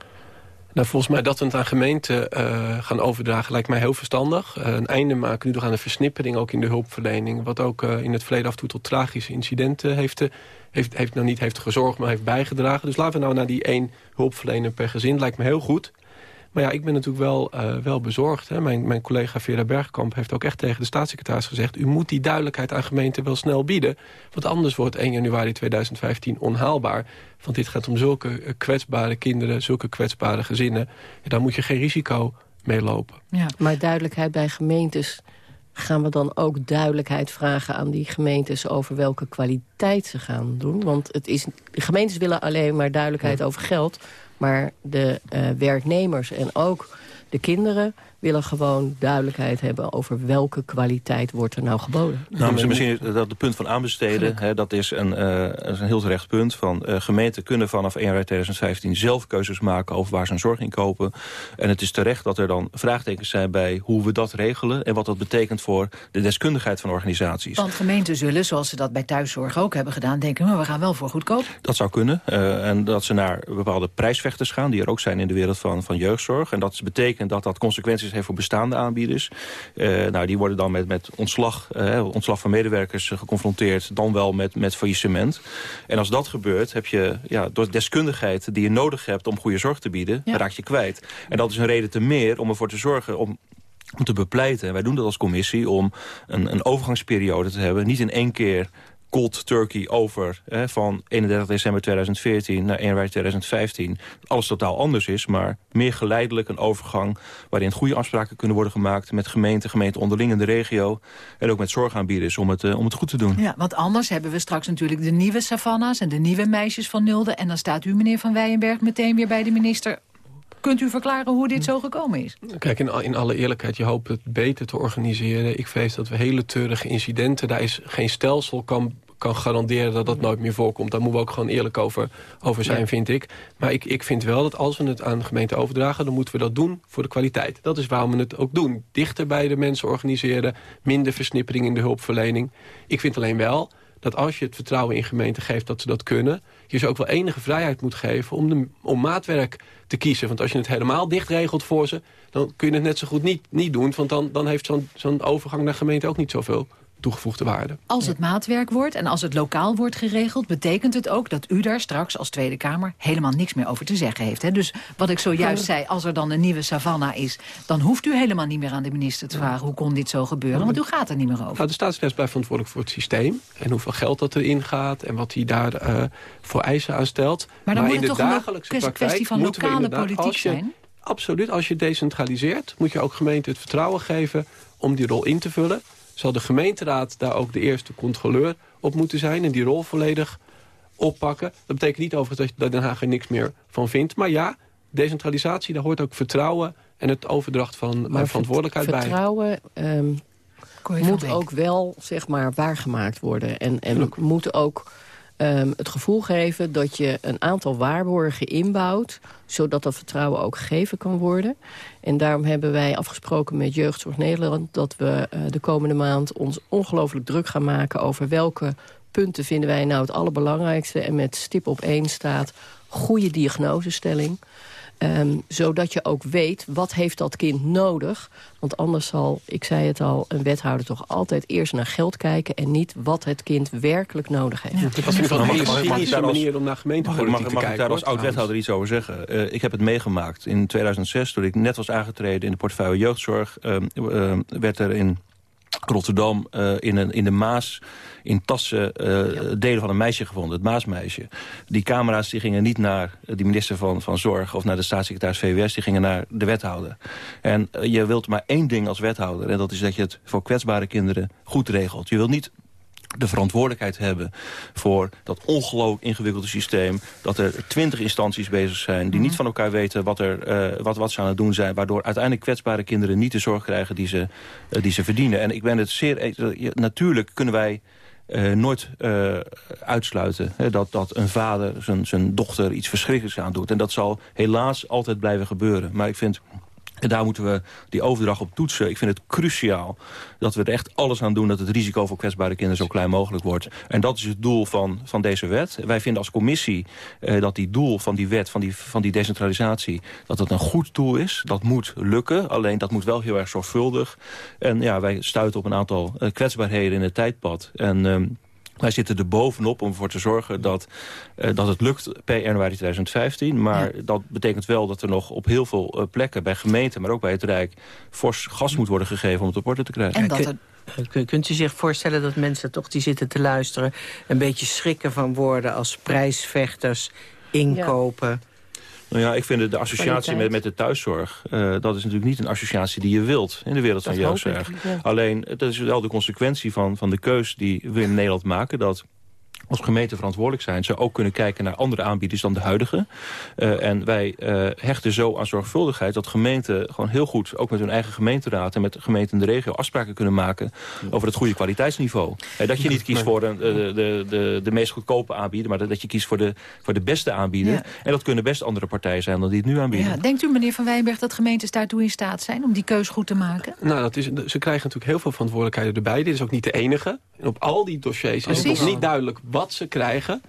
Nou, volgens mij dat we het aan gemeenten uh, gaan overdragen lijkt mij heel verstandig. Uh, een einde maken nu nog aan de versnippering, ook in de hulpverlening. Wat ook uh, in het verleden af en toe tot tragische incidenten heeft, heeft, heeft nou niet heeft gezorgd, maar heeft bijgedragen. Dus laten we nou naar die één hulpverlener per gezin. Lijkt me heel goed. Maar ja, ik ben natuurlijk wel, uh, wel bezorgd. Hè. Mijn, mijn collega Vera Bergkamp heeft ook echt tegen de staatssecretaris gezegd... u moet die duidelijkheid aan gemeenten wel snel bieden. Want anders wordt 1 januari 2015 onhaalbaar. Want dit gaat om zulke eh, kwetsbare kinderen, zulke kwetsbare gezinnen. Ja, daar moet je geen risico mee lopen. Ja. Maar duidelijkheid bij gemeentes... Gaan we dan ook duidelijkheid vragen aan die gemeentes... over welke kwaliteit ze gaan doen? Want het is, de gemeentes willen alleen maar duidelijkheid over geld... Maar de uh, werknemers en ook de kinderen willen gewoon duidelijkheid hebben over welke kwaliteit wordt er nou geboden. Nou, misschien dat de punt van aanbesteden, hè, dat is een, uh, is een heel terecht punt. Van, uh, gemeenten kunnen vanaf 1 januari 2015 zelf keuzes maken over waar ze een zorg in kopen. En het is terecht dat er dan vraagtekens zijn bij hoe we dat regelen en wat dat betekent voor de deskundigheid van organisaties. Want gemeenten zullen, zoals ze dat bij thuiszorg ook hebben gedaan, denken, maar we gaan wel voor goedkoop. Dat zou kunnen. Uh, en dat ze naar bepaalde prijsvechters gaan, die er ook zijn in de wereld van, van jeugdzorg. En dat betekent dat dat consequenties heeft voor bestaande aanbieders. Uh, nou, die worden dan met, met ontslag, uh, ontslag van medewerkers geconfronteerd... dan wel met, met faillissement. En als dat gebeurt, heb je ja, door deskundigheid die je nodig hebt... om goede zorg te bieden, ja. raak je kwijt. En dat is een reden te meer om ervoor te zorgen... om om te bepleiten, en wij doen dat als commissie... om een, een overgangsperiode te hebben. Niet in één keer cold turkey over hè, van 31 december 2014 naar 1 januari 2015. Alles totaal anders is, maar meer geleidelijk een overgang... waarin goede afspraken kunnen worden gemaakt met gemeenten, gemeenten onderling in de regio... en ook met zorgaanbieders om het, uh, om het goed te doen. Ja, want anders hebben we straks natuurlijk de nieuwe savannas... en de nieuwe meisjes van Nulde. En dan staat u, meneer Van Weyenberg, meteen weer bij de minister Kunt u verklaren hoe dit zo gekomen is? Kijk, in, in alle eerlijkheid, je hoopt het beter te organiseren. Ik vrees dat we hele treurige incidenten... daar is geen stelsel kan kan garanderen dat dat nooit meer voorkomt. Daar moeten we ook gewoon eerlijk over, over zijn, vind ik. Maar ik, ik vind wel dat als we het aan de gemeente overdragen... dan moeten we dat doen voor de kwaliteit. Dat is waarom we het ook doen. Dichter bij de mensen organiseren, minder versnippering in de hulpverlening. Ik vind alleen wel dat als je het vertrouwen in gemeenten geeft dat ze dat kunnen... je ze ook wel enige vrijheid moet geven om, de, om maatwerk te kiezen. Want als je het helemaal dicht regelt voor ze... dan kun je het net zo goed niet, niet doen. Want dan, dan heeft zo'n zo'n overgang naar gemeente ook niet zoveel toegevoegde waarde. Als het maatwerk wordt en als het lokaal wordt geregeld... betekent het ook dat u daar straks als Tweede Kamer... helemaal niks meer over te zeggen heeft. Hè? Dus wat ik zojuist zei, als er dan een nieuwe Savannah is... dan hoeft u helemaal niet meer aan de minister te vragen... hoe kon dit zo gebeuren, want u gaat er niet meer over. Nou, de staatsrecht blijft verantwoordelijk voor het systeem... en hoeveel geld dat erin gaat en wat hij daar uh, voor eisen aan stelt. Maar dan moet het toch een kwestie van lokale politiek zijn? Absoluut. Als je decentraliseert, moet je ook gemeente het vertrouwen geven... om die rol in te vullen zal de gemeenteraad daar ook de eerste controleur op moeten zijn... en die rol volledig oppakken. Dat betekent niet overigens dat Den Haag er niks meer van vindt. Maar ja, decentralisatie, daar hoort ook vertrouwen... en het overdracht van maar verantwoordelijkheid vertrouwen, bij. Vertrouwen um, moet ook wel zeg maar, waargemaakt worden. En, en moet ook um, het gevoel geven dat je een aantal waarborgen inbouwt... zodat dat vertrouwen ook gegeven kan worden. En daarom hebben wij afgesproken met Jeugdzorg Nederland... dat we uh, de komende maand ons ongelooflijk druk gaan maken... over welke punten vinden wij nou het allerbelangrijkste... en met stip op één staat goede diagnosestelling... Um, zodat je ook weet, wat heeft dat kind nodig? Want anders zal, ik zei het al, een wethouder toch altijd eerst naar geld kijken... en niet wat het kind werkelijk nodig heeft. Ja. Dat is een hele cynische manier om naar gemeentepolitiek te kijken. Mag ik daar als oud-wethouder iets over zeggen? Uh, ik heb het meegemaakt in 2006, toen ik net was aangetreden... in de portefeuille jeugdzorg, uh, uh, werd er in Rotterdam uh, in, een, in de Maas in tassen uh, delen van een meisje gevonden, het Maasmeisje. Die camera's die gingen niet naar de minister van, van Zorg of naar de staatssecretaris VWS, die gingen naar de wethouder. En uh, je wilt maar één ding als wethouder, en dat is dat je het voor kwetsbare kinderen goed regelt. Je wilt niet de verantwoordelijkheid hebben voor dat ongelooflijk ingewikkelde systeem. Dat er twintig instanties bezig zijn die niet mhm. van elkaar weten wat, er, uh, wat, wat ze aan het doen zijn. Waardoor uiteindelijk kwetsbare kinderen niet de zorg krijgen die ze, uh, die ze verdienen. En ik ben het zeer... Uh, natuurlijk kunnen wij uh, nooit uh, uitsluiten. Hè, dat, dat een vader zijn, zijn dochter iets verschrikkelijks aan doet. En dat zal helaas altijd blijven gebeuren. Maar ik vind en daar moeten we die overdracht op toetsen. Ik vind het cruciaal dat we er echt alles aan doen... dat het risico voor kwetsbare kinderen zo klein mogelijk wordt. En dat is het doel van, van deze wet. Wij vinden als commissie eh, dat die doel van die wet, van die, van die decentralisatie... dat dat een goed doel is. Dat moet lukken, alleen dat moet wel heel erg zorgvuldig. En ja, wij stuiten op een aantal uh, kwetsbaarheden in het tijdpad. En... Uh, wij zitten er bovenop om ervoor te zorgen dat, uh, dat het lukt per januari 2015. Maar ja. dat betekent wel dat er nog op heel veel uh, plekken... bij gemeenten, maar ook bij het Rijk... fors gas moet worden gegeven om het op orde te krijgen. En dat er... Kunt u zich voorstellen dat mensen toch die zitten te luisteren... een beetje schrikken van woorden als prijsvechters, inkopen... Ja. Nou ja, ik vind de associatie met, met de thuiszorg... Uh, dat is natuurlijk niet een associatie die je wilt in de wereld van jeugdzorg. Ja. Alleen, dat is wel de consequentie van, van de keus die we in Nederland maken... dat als gemeente verantwoordelijk zijn... ze ook kunnen kijken naar andere aanbieders dan de huidige. Uh, en wij uh, hechten zo aan zorgvuldigheid dat gemeenten gewoon heel goed... ook met hun eigen gemeenteraad en met gemeenten in de regio... afspraken kunnen maken over het goede kwaliteitsniveau. Uh, dat je niet kiest voor de, de, de, de meest goedkope aanbieder... maar dat je kiest voor de, voor de beste aanbieder. Ja. En dat kunnen best andere partijen zijn dan die het nu aanbieden. Ja, denkt u, meneer Van Wijnberg, dat gemeentes daartoe in staat zijn... om die keus goed te maken? Nou, dat is, ze krijgen natuurlijk heel veel verantwoordelijkheden erbij. Dit is ook niet de enige. En op al die dossiers Precies. is het nog niet duidelijk wat ze krijgen.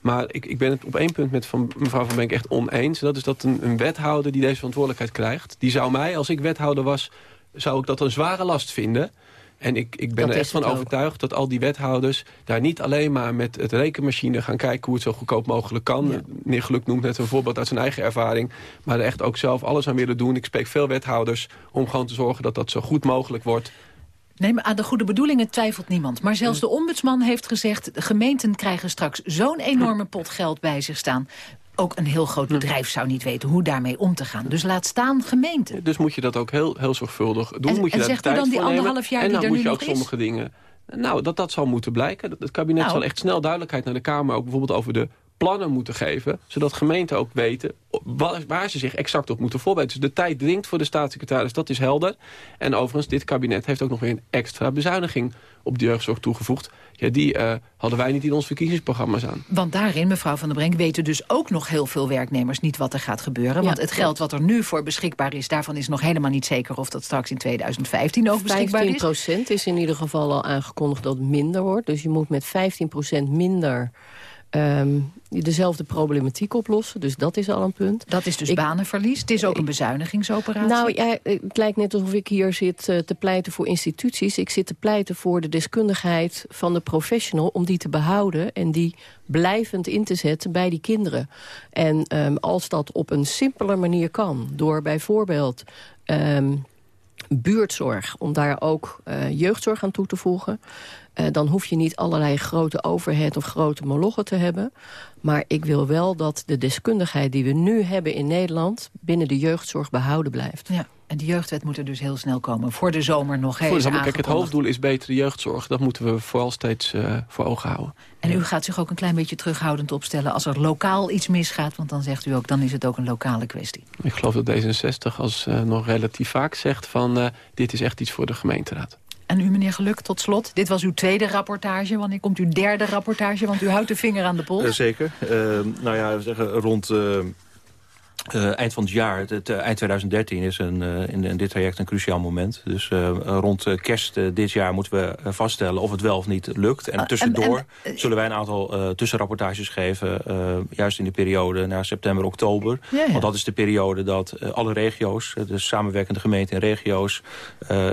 Maar ik, ik ben het op één punt met van, mevrouw Van Benk echt oneens. Dat is dat een, een wethouder die deze verantwoordelijkheid krijgt... die zou mij, als ik wethouder was, zou ik dat een zware last vinden... En ik, ik ben dat er echt van overtuigd dat al die wethouders... daar niet alleen maar met het rekenmachine gaan kijken... hoe het zo goedkoop mogelijk kan. Ja. Meneer Geluk noemt net een voorbeeld uit zijn eigen ervaring. Maar er echt ook zelf alles aan willen doen. Ik spreek veel wethouders om gewoon te zorgen dat dat zo goed mogelijk wordt. Nee, maar aan de goede bedoelingen twijfelt niemand. Maar zelfs de ombudsman heeft gezegd... de gemeenten krijgen straks zo'n enorme pot geld bij zich staan ook een heel groot bedrijf zou niet weten hoe daarmee om te gaan. Dus laat staan gemeenten. Dus moet je dat ook heel, heel zorgvuldig doen. En, moet je en zegt u dan die anderhalf jaar en die er nu moet je ook ook sommige dingen... Nou, dat, dat zal moeten blijken. Het kabinet Nou. zal echt snel duidelijkheid naar de Kamer... ook bijvoorbeeld over de plannen moeten geven... zodat gemeenten ook weten waar, ze zich exact op moeten voorbereiden. Dus de tijd dringt voor de staatssecretaris, dat is helder. En overigens, dit kabinet heeft ook nog weer een extra bezuiniging op de jeugdzorg toegevoegd. Ja, die uh, hadden wij niet in ons verkiezingsprogramma's aan. Want daarin, mevrouw Van der Brink, weten dus ook nog heel veel werknemers niet wat er gaat gebeuren. want het geld wat er nu voor beschikbaar is, daarvan is nog helemaal niet zeker of dat straks in 2015 ook beschikbaar is. 15% is in ieder geval al aangekondigd dat het minder wordt. Dus je moet met 15% minder um, dezelfde problematiek oplossen. Dus dat is al een punt. Dat is dus banenverlies. Het is ook een bezuinigingsoperatie. Nou, ja, het lijkt net alsof ik hier zit uh, te pleiten voor instituties. Ik zit te pleiten voor de deskundigheid van de professional... om die te behouden en die blijvend in te zetten bij die kinderen. En um, als dat op een simpele manier kan... door bijvoorbeeld... Um, buurtzorg, om daar ook uh, jeugdzorg aan toe te voegen. Uh, dan hoef je niet allerlei grote overhead of grote molochen te hebben. Maar ik wil wel dat de deskundigheid die we nu hebben in Nederland... binnen de jeugdzorg behouden blijft. Ja. En de jeugdwet moet er dus heel snel komen. Voor de zomer nog eens Kijk, het hoofddoel is betere jeugdzorg. Dat moeten we vooral steeds uh, voor ogen houden. En u gaat zich ook een klein beetje terughoudend opstellen... als er lokaal iets misgaat, want dan zegt u ook... dan is het ook een lokale kwestie. Ik geloof dat D66 als uh, nog relatief vaak zegt van... Uh, dit is echt iets voor de gemeenteraad. En u, meneer Geluk, tot slot. Dit was uw tweede rapportage. Wanneer komt uw derde rapportage? Want u houdt de vinger aan de pols. zeker. nou ja, we zeggen rond uh, eind van het jaar, het, eind 2013, is een, uh, in, in, dit traject een cruciaal moment. Dus uh, rond kerst dit jaar moeten we vaststellen of het wel of niet lukt. En ah, tussendoor zullen wij een aantal tussenrapportages geven... juist in de periode naar september, oktober. Ja, ja. Want dat is de periode dat alle regio's, de samenwerkende gemeenten en regio's...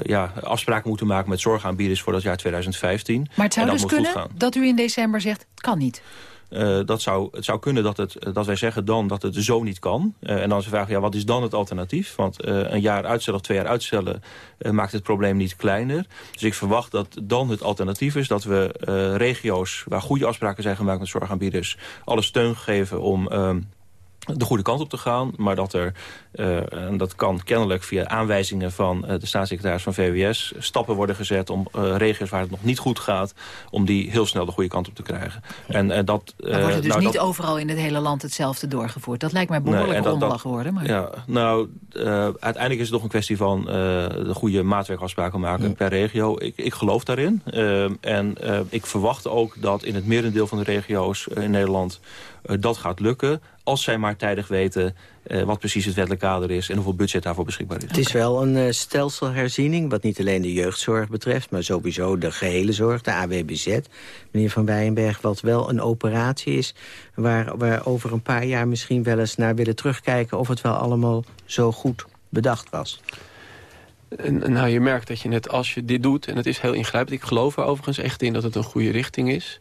ja, afspraken moeten maken met zorgaanbieders voor dat jaar 2015. Maar het zou dus kunnen dat u in december zegt, het kan niet. Uh, dat zou, het zou kunnen dat, het, dat wij zeggen dan dat het zo niet kan. Uh, en dan de vraag, ja, wat is dan het alternatief? Want een jaar uitstellen of twee jaar uitstellen maakt het probleem niet kleiner. Dus ik verwacht dat dan het alternatief is dat we regio's... waar goede afspraken zijn gemaakt met zorgaanbieders... alle steun geven om ehm, de goede kant op te gaan. Maar dat er, uh, en dat kan kennelijk via aanwijzingen van uh, de staatssecretaris van VWS... stappen worden gezet om uh, regio's waar het nog niet goed gaat... om die heel snel de goede kant op te krijgen. En, dat, dan wordt het dus nou, niet overal in het hele land hetzelfde doorgevoerd. Dat lijkt mij behoorlijk nee, geworden. Maar... Ja, nou, uiteindelijk is het toch een kwestie van de goede maatwerkafspraken maken per regio. Ik, ik geloof daarin. en ik verwacht ook dat in het merendeel van de regio's in Nederland... dat gaat lukken als zij maar tijdig weten uh, wat precies het wettelijk kader is... en hoeveel budget daarvoor beschikbaar is. Het is wel een uh, stelselherziening, wat niet alleen de jeugdzorg betreft... maar sowieso de gehele zorg, de AWBZ, meneer Van Bijenberg... wat wel een operatie is waar we over een paar jaar misschien wel eens naar willen terugkijken... of het wel allemaal zo goed bedacht was. En, nou, je merkt dat je net als je dit doet, en het is heel ingrijpend... ik geloof er overigens echt in dat het een goede richting is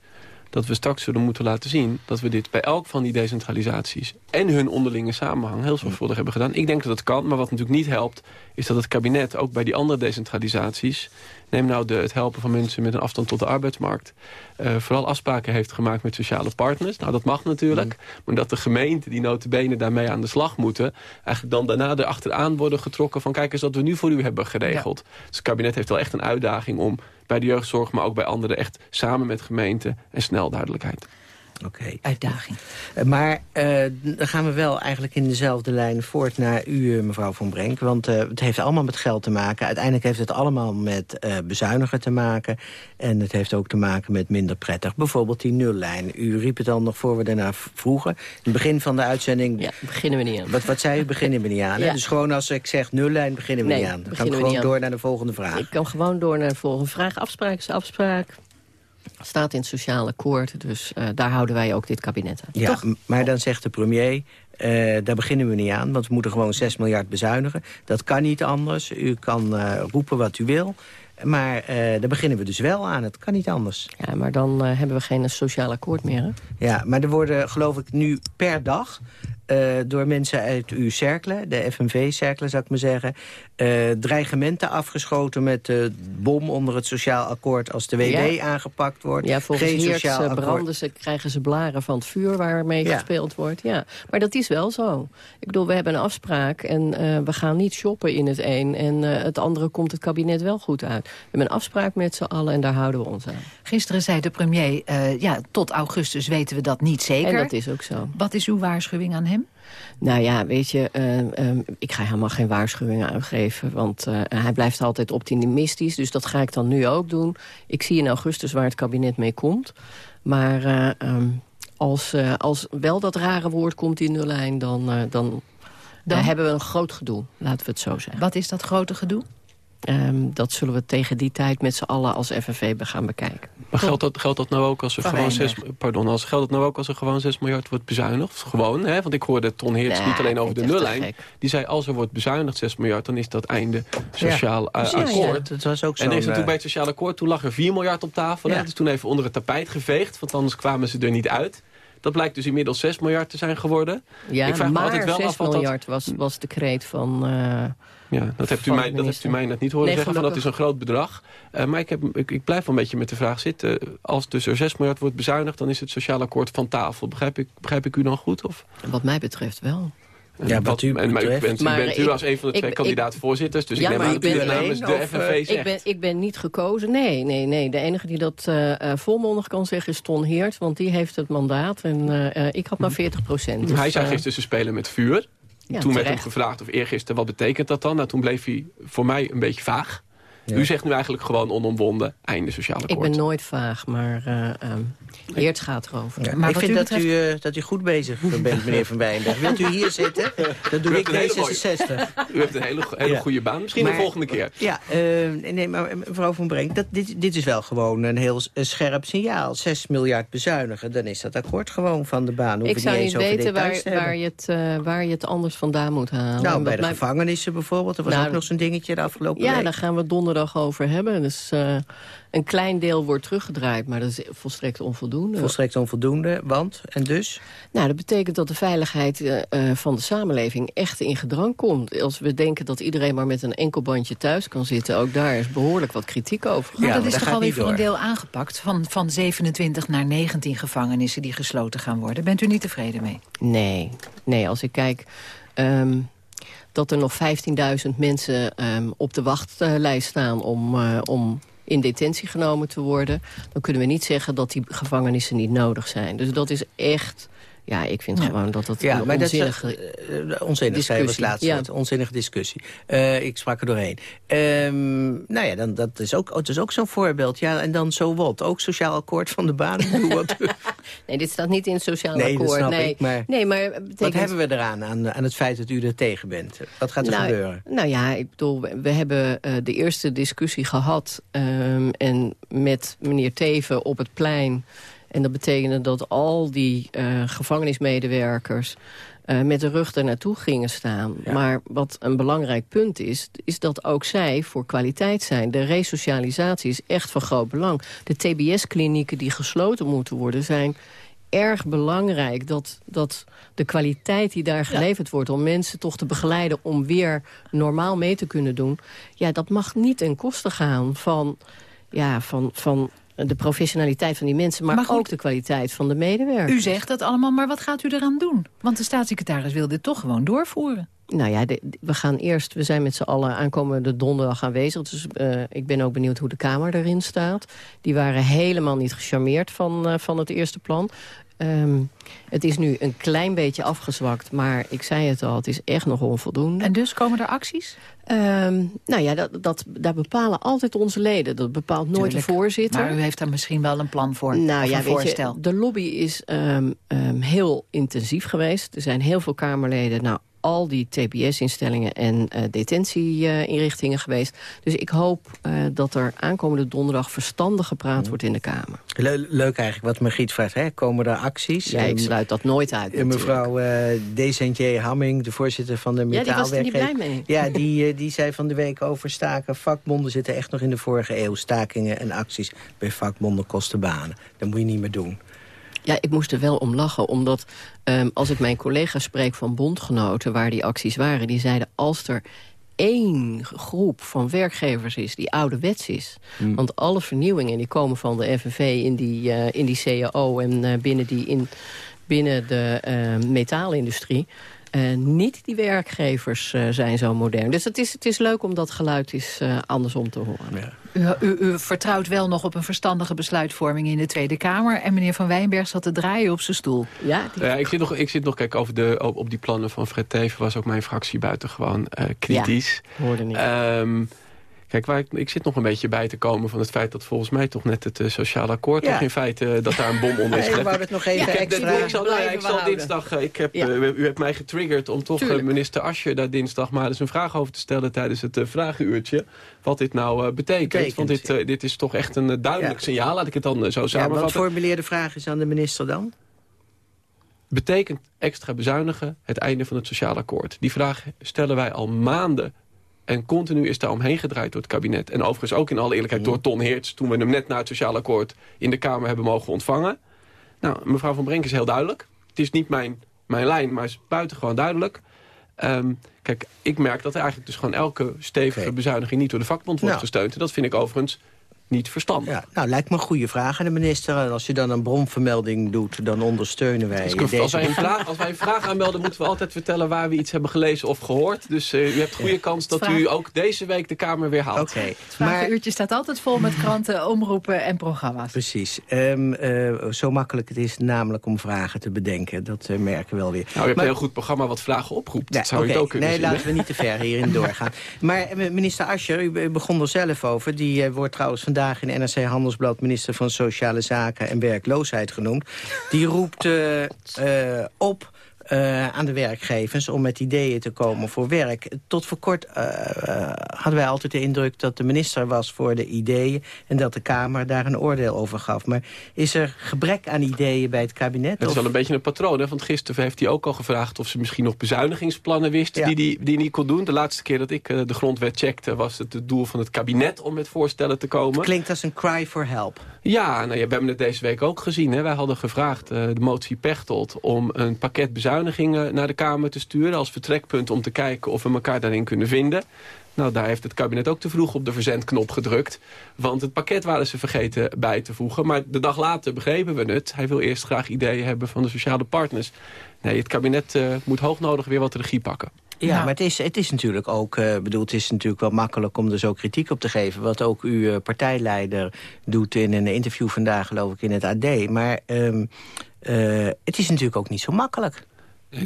dat we straks zullen moeten laten zien... dat we dit bij elk van die decentralisaties en hun onderlinge samenhang heel zorgvuldig hebben gedaan. Ik denk dat het kan, maar wat natuurlijk niet helpt... is dat het kabinet ook bij die andere decentralisaties... neem nou de, het helpen van mensen met een afstand tot de arbeidsmarkt... Uh, vooral afspraken heeft gemaakt met sociale partners. Nou, dat mag natuurlijk. Mm. Maar dat de gemeenten die notabene daarmee aan de slag moeten... eigenlijk dan daarna erachteraan worden getrokken... van kijk eens wat we nu voor u hebben geregeld. Dus het kabinet heeft wel echt een uitdaging om bij de jeugdzorg... maar ook bij anderen echt samen met gemeenten en snel duidelijkheid. Oké. Uitdaging. Eh, maar uh, dan gaan we wel eigenlijk in dezelfde lijn voort naar u, eh, mevrouw Van Brenk. Want uh, het heeft allemaal met geld te maken. Uiteindelijk heeft het allemaal met bezuinigen te maken. En het heeft ook te maken met minder prettig. Bijvoorbeeld die nullijn. U riep het al nog voor we daarna vroegen. In het begin van de uitzending... Ja, beginnen we niet aan. Wat, wat zei u? Beginnen we niet aan. Ja. Dus gewoon als ik zeg nullijn, beginnen we niet aan. Dan gaan we gewoon door naar de volgende vraag. Ik kan gewoon door naar de volgende vraag. Afspraak is afspraak staat in het sociale akkoord. Dus uh, daar houden wij ook dit kabinet aan. Ja, maar dan zegt de premier... Uh, daar beginnen we niet aan, want we moeten gewoon 6 miljard bezuinigen. Dat kan niet anders. U kan uh, roepen wat u wil. Maar daar beginnen we dus wel aan. Het kan niet anders. Ja, maar dan hebben we geen sociaal akkoord meer. Hè? Ja, maar er worden geloof ik nu per dag door mensen uit uw cerkelen, de FNV-cerkelen zou ik maar zeggen... dreigementen afgeschoten met de bom onder het sociaal akkoord... als de WD aangepakt wordt. Ja, volgens Geen sociaal branden ze, krijgen ze blaren van het vuur waarmee gespeeld wordt. Ja. Maar dat is wel zo. Ik bedoel, we hebben een afspraak en we gaan niet shoppen in het een... en het andere komt het kabinet wel goed uit. We hebben een afspraak met z'n allen en daar houden we ons aan. Gisteren zei de premier, ja, tot augustus weten we dat niet zeker. En dat is ook zo. Wat is uw waarschuwing aan hem? Nou ja, weet je, uh, uh, ik ga helemaal geen waarschuwingen aangeven. Want uh, hij blijft altijd optimistisch. Dus dat ga ik dan nu ook doen. Ik zie in augustus waar het kabinet mee komt. Maar um, als, als wel dat rare woord komt in de lijn... dan, dan, dan hebben we een groot gedoe, laten we het zo zeggen. Wat is dat grote gedoe? Um, dat zullen we tegen die tijd met z'n allen als FNV gaan bekijken. Maar geldt dat, geldt dat nou ook als er gewoon 6, pardon, als, geldt dat nou ook als er gewoon 6 miljard wordt bezuinigd? Gewoon, hè? Want ik hoorde Ton Heerts niet alleen over de nullijn. Die zei als er wordt bezuinigd 6 miljard, dan is dat einde sociaal ja, uh, akkoord. Ja, dat was ook zo. En er is natuurlijk bij het sociaal akkoord, toen lag er 4 miljard op tafel. Hè? Dus toen even onder het tapijt geveegd, want anders kwamen ze er niet uit. Dat blijkt dus inmiddels 6 miljard te zijn geworden. Ja, ik vraag maar me altijd wel 6 af miljard was, was de kreet van... Uh, ja, dat hebt, u mij, dat hebt u mij net niet horen nee, zeggen, van dat is een groot bedrag. Uh, maar ik, heb, ik, ik, blijf een beetje met de vraag zitten. Als dus er 6 miljard wordt bezuinigd, dan is het sociaal akkoord van tafel. Begrijp ik, begrijp ik u dan goed? Of? Wat mij betreft wel. Ja, wat u en, maar u bent, u, bent u als een van de twee kandidaat-voorzitters. Dus ja, ik neem aan dat u namens de FNV zegt. Ik ben, ik ben niet gekozen. Nee, nee, nee. De enige die dat uh, volmondig kan zeggen is Ton Heert. Want die heeft het mandaat. En uh, ik had maar 40 procent. Dus, Hij zei gisteren ze spelen met vuur. Toen werd hem gevraagd of eergisteren, wat betekent dat dan? Nou, toen bleef hij voor mij een beetje vaag. U zegt nu eigenlijk gewoon onomwonden einde sociale akkoord. Ik ben nooit vaag, maar uh, um, Heert gaat erover. Ja, maar ik vind dat, u, uh, dat u goed bezig bent, meneer Van Wijnberg. Wilt u hier zitten? Dat doe ik D66. U hebt een hele, hele goede baan. Misschien de volgende keer. Ja, uh, nee, maar mevrouw Van Brink, dat, dit, dit is wel gewoon een heel scherp signaal. 6 miljard bezuinigen, dan is dat akkoord gewoon van de baan. Hoef ik zou niet weten waar, waar, je het, uh, waar je het anders vandaan moet halen. Nou, bij de gevangenissen bijvoorbeeld. Er was nou, ook nog zo'n dingetje de afgelopen ja, week. Ja, daar gaan we donderdag over hebben. Dus uh, een klein deel wordt teruggedraaid, maar dat is volstrekt onvoldoende. Volstrekt onvoldoende, want? En dus? Nou, dat betekent dat de veiligheid uh, van de samenleving echt in gedrang komt. Als we denken dat iedereen maar met een enkel bandje thuis kan zitten... ook daar is behoorlijk wat kritiek over. Maar ja, dat is toch alweer voor een deel aangepakt? Van, van 27 naar 19 gevangenissen die gesloten gaan worden. Bent u niet tevreden mee? Nee, nee als ik kijk... Um, dat er nog 15.000 mensen um, op de wachtlijst staan om, uh, om in detentie genomen te worden... dan kunnen we niet zeggen dat die gevangenissen niet nodig zijn. Dus dat is echt ja, ik vind gewoon dat dat ja, een maar onzinnige dat, uh, onzinnig discussie. laatste ja. onzinnige discussie. Uh, ik sprak er doorheen. Um, nou ja, dan, dat is ook, dat is ook zo'n voorbeeld. Ja, en dan zo wat. Ook sociaal akkoord van de baan. wat. nee, dit staat niet in het sociaal nee, akkoord. Dat nee, ik, maar, nee, maar betekent... wat hebben we eraan aan, aan het feit dat u er tegen bent? Wat gaat er nou, gebeuren? Nou ja, ik bedoel, we hebben uh, de eerste discussie gehad... Um, en met meneer Teven op het plein... En dat betekende dat al die uh, gevangenismedewerkers... Uh, met de rug er naartoe gingen staan. Ja. Maar wat een belangrijk punt is... is dat ook zij voor kwaliteit zijn. De resocialisatie is echt van groot belang. De TBS-klinieken die gesloten moeten worden... zijn erg belangrijk dat, dat de kwaliteit die daar geleverd ja. wordt... om mensen toch te begeleiden om weer normaal mee te kunnen doen... ja, dat mag niet ten koste gaan van, ja, van, van de professionaliteit van die mensen... maar, maar ook de kwaliteit van de medewerkers. U zegt dat allemaal, maar wat gaat u eraan doen? Want de staatssecretaris wil dit toch gewoon doorvoeren. Nou ja, de, we gaan eerst, we zijn met z'n allen aankomende donderdag aanwezig. Dus uh, ik ben ook benieuwd hoe de Kamer erin staat. Die waren helemaal niet gecharmeerd van, uh, van het eerste plan. Um, het is nu een klein beetje afgezwakt, maar ik zei het al, het is echt nog onvoldoende. En dus komen er acties? Um, nou ja, dat, dat, daar bepalen altijd onze leden. Dat bepaalt nooit Tuurlijk. de voorzitter. Maar u heeft daar misschien wel een plan voor, nou, ja, een voorstel. Je, de lobby is um, heel intensief geweest. Er zijn heel veel Kamerleden... Nou, al die TBS-instellingen en uh, detentieinrichtingen uh, geweest. Dus ik hoop uh, dat er aankomende donderdag verstandig gepraat mm. wordt in de Kamer. Le leuk eigenlijk wat Margriet vraagt. Hè? Komen er acties? Ja, ik sluit dat nooit uit. En mevrouw Decentje Hamming, de voorzitter van de metaalwerkgever. Ja, die was er niet blij mee. Ja, die, die zei van de week over staken. Vakbonden zitten echt nog in de vorige eeuw. Stakingen en acties bij vakbonden kosten banen. Dat moet je niet meer doen. Ja, ik moest er wel om lachen, omdat um, als ik mijn collega's spreek van bondgenoten... waar die acties waren, die zeiden als er één groep van werkgevers is die ouderwets is. Hmm. Want alle vernieuwingen die komen van de FNV in die, uh, in die CAO... en uh, binnen, die in, binnen de uh, metaalindustrie... Uh, niet die werkgevers uh, zijn zo modern. Dus het is, het is leuk om dat geluid eens uh, andersom te horen. Ja. U, u, u, vertrouwt wel nog op een verstandige besluitvorming in de Tweede Kamer. En meneer Van Wijnberg zat te draaien op zijn stoel. Ja, die... ja ik, zit nog, ik zit nog, kijk, over de, op, op die plannen van Fred Teven... was ook mijn fractie buitengewoon kritisch. Ja, hoorde niet. Um, Kijk, waar ik, ik, zit nog een beetje bij te komen van het feit dat volgens mij toch net het uh, sociaal akkoord... Ja. toch in feite dat daar een bom onder is gelegd. Ja, het nog even ja, extra ik, zal, nou, ik zal dinsdag... Uh, ik heb, ja. uh, u hebt mij getriggerd om toch minister Asje daar dinsdag... maar eens een vraag over te stellen tijdens het vragenuurtje. Wat dit nou betekent. betekent. Want dit, dit is toch echt een duidelijk signaal. Laat ik het dan zo samenvatten. wat formuleer de vraag is aan de minister dan? Betekent extra bezuinigen het einde van het sociaal akkoord? Die vraag stellen wij al maanden en continu is daar omheen gedraaid door het kabinet. En overigens ook in alle eerlijkheid door Ton Heerts... toen we hem net na het sociaal akkoord in de Kamer hebben mogen ontvangen. Nou, mevrouw Van Brink is heel duidelijk. Het is niet mijn, mijn lijn, maar is buitengewoon duidelijk. Um, kijk, ik merk dat er eigenlijk dus gewoon elke stevige okay. bezuiniging... niet door de vakbond wordt nou. gesteund. En dat vind ik overigens niet verstandig. Ja, nou, lijkt me een goede vraag aan de minister. En als je dan een bronvermelding doet, dan ondersteunen wij... Dus als, wij een vraag, als wij een vraag aanmelden, moeten we altijd vertellen... waar we iets hebben gelezen of gehoord. Dus uh, u hebt goede ja. kans dat u ook deze week de Kamer weer haalt. Oké. Okay. Maar uurtje staat altijd vol met kranten, omroepen en programma's. Precies. Um, uh, zo makkelijk het is namelijk om vragen te bedenken. Dat uh, merken we wel weer. Nou, je hebt maar, een heel goed programma wat vragen oproept. Ja, dat zou okay. je ook kunnen Nee, zien, laten we niet te ver hierin doorgaan. Maar minister Ascher, u begon er zelf over. Die wordt trouwens vandaag in NRC Handelsblad... minister van Sociale Zaken en Werkloosheid genoemd. Die roept uh, uh, op uh, aan de werkgevers om met ideeën te komen voor werk. Tot voor kort uh, hadden wij altijd de indruk dat de minister was voor de ideeën... en dat de Kamer daar een oordeel over gaf. Maar is er gebrek aan ideeën bij het kabinet? Het is wel een beetje een patroon. Hè? Want gisteren heeft hij ook al gevraagd of ze misschien nog bezuinigingsplannen wist... Ja. die die, die niet kon doen. De laatste keer dat ik de grondwet checkte was het het doel van het kabinet om met voorstellen te komen. Het klinkt als een cry for help. Ja, nou hebben het deze week ook gezien. Hè? Wij hadden gevraagd, de motie Pechtold, om een pakket bezuinigingen bezuinigingen naar de Kamer te sturen... als vertrekpunt om te kijken of we elkaar daarin kunnen vinden. Nou, daar heeft het kabinet ook te vroeg op de verzendknop gedrukt. Want het pakket waren ze vergeten bij te voegen. Maar de dag later begrepen we het. Hij wil eerst graag ideeën hebben van de sociale partners. Nee, het kabinet uh, moet hoognodig weer wat regie pakken. Ja, nou. maar het is, het is natuurlijk ook, uh, bedoel, het is natuurlijk wel makkelijk om er zo kritiek op te geven. Wat ook uw uh, partijleider doet in een interview vandaag, geloof ik, in het AD. Maar um, uh, het is natuurlijk ook niet zo makkelijk.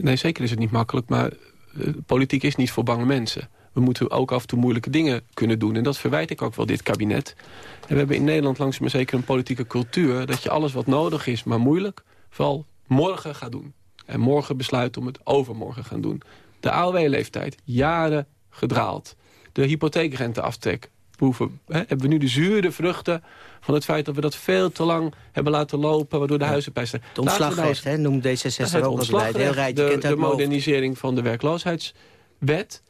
Nee, zeker is het niet makkelijk, maar uh, politiek is niet voor bange mensen. We moeten ook af en toe moeilijke dingen kunnen doen. En dat verwijt ik ook wel dit kabinet. En we hebben in Nederland langzaam zeker een politieke cultuur... dat je alles wat nodig is, maar moeilijk, vooral morgen gaat doen. En morgen besluit om het overmorgen gaan doen. De AOW-leeftijd, jaren gedraald. De hypotheekrenteaftrek, Hebben we nu de zure vruchten van het feit dat we dat veel te lang hebben laten lopen... waardoor de ja. huizenprijs... Het ontslagrecht, nou, noemt D66 ook als beleid. Heel rijtje, de, de modernisering van de werkloosheidswet.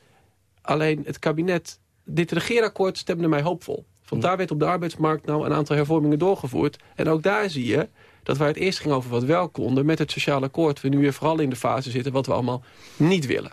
Alleen het kabinet, dit regeerakkoord stemde mij hoopvol. Want daar werd op de arbeidsmarkt nou een aantal hervormingen doorgevoerd. En ook daar zie je dat waar het eerst ging over wat wel konden... met het sociaal akkoord we nu weer vooral in de fase zitten... wat we allemaal niet willen.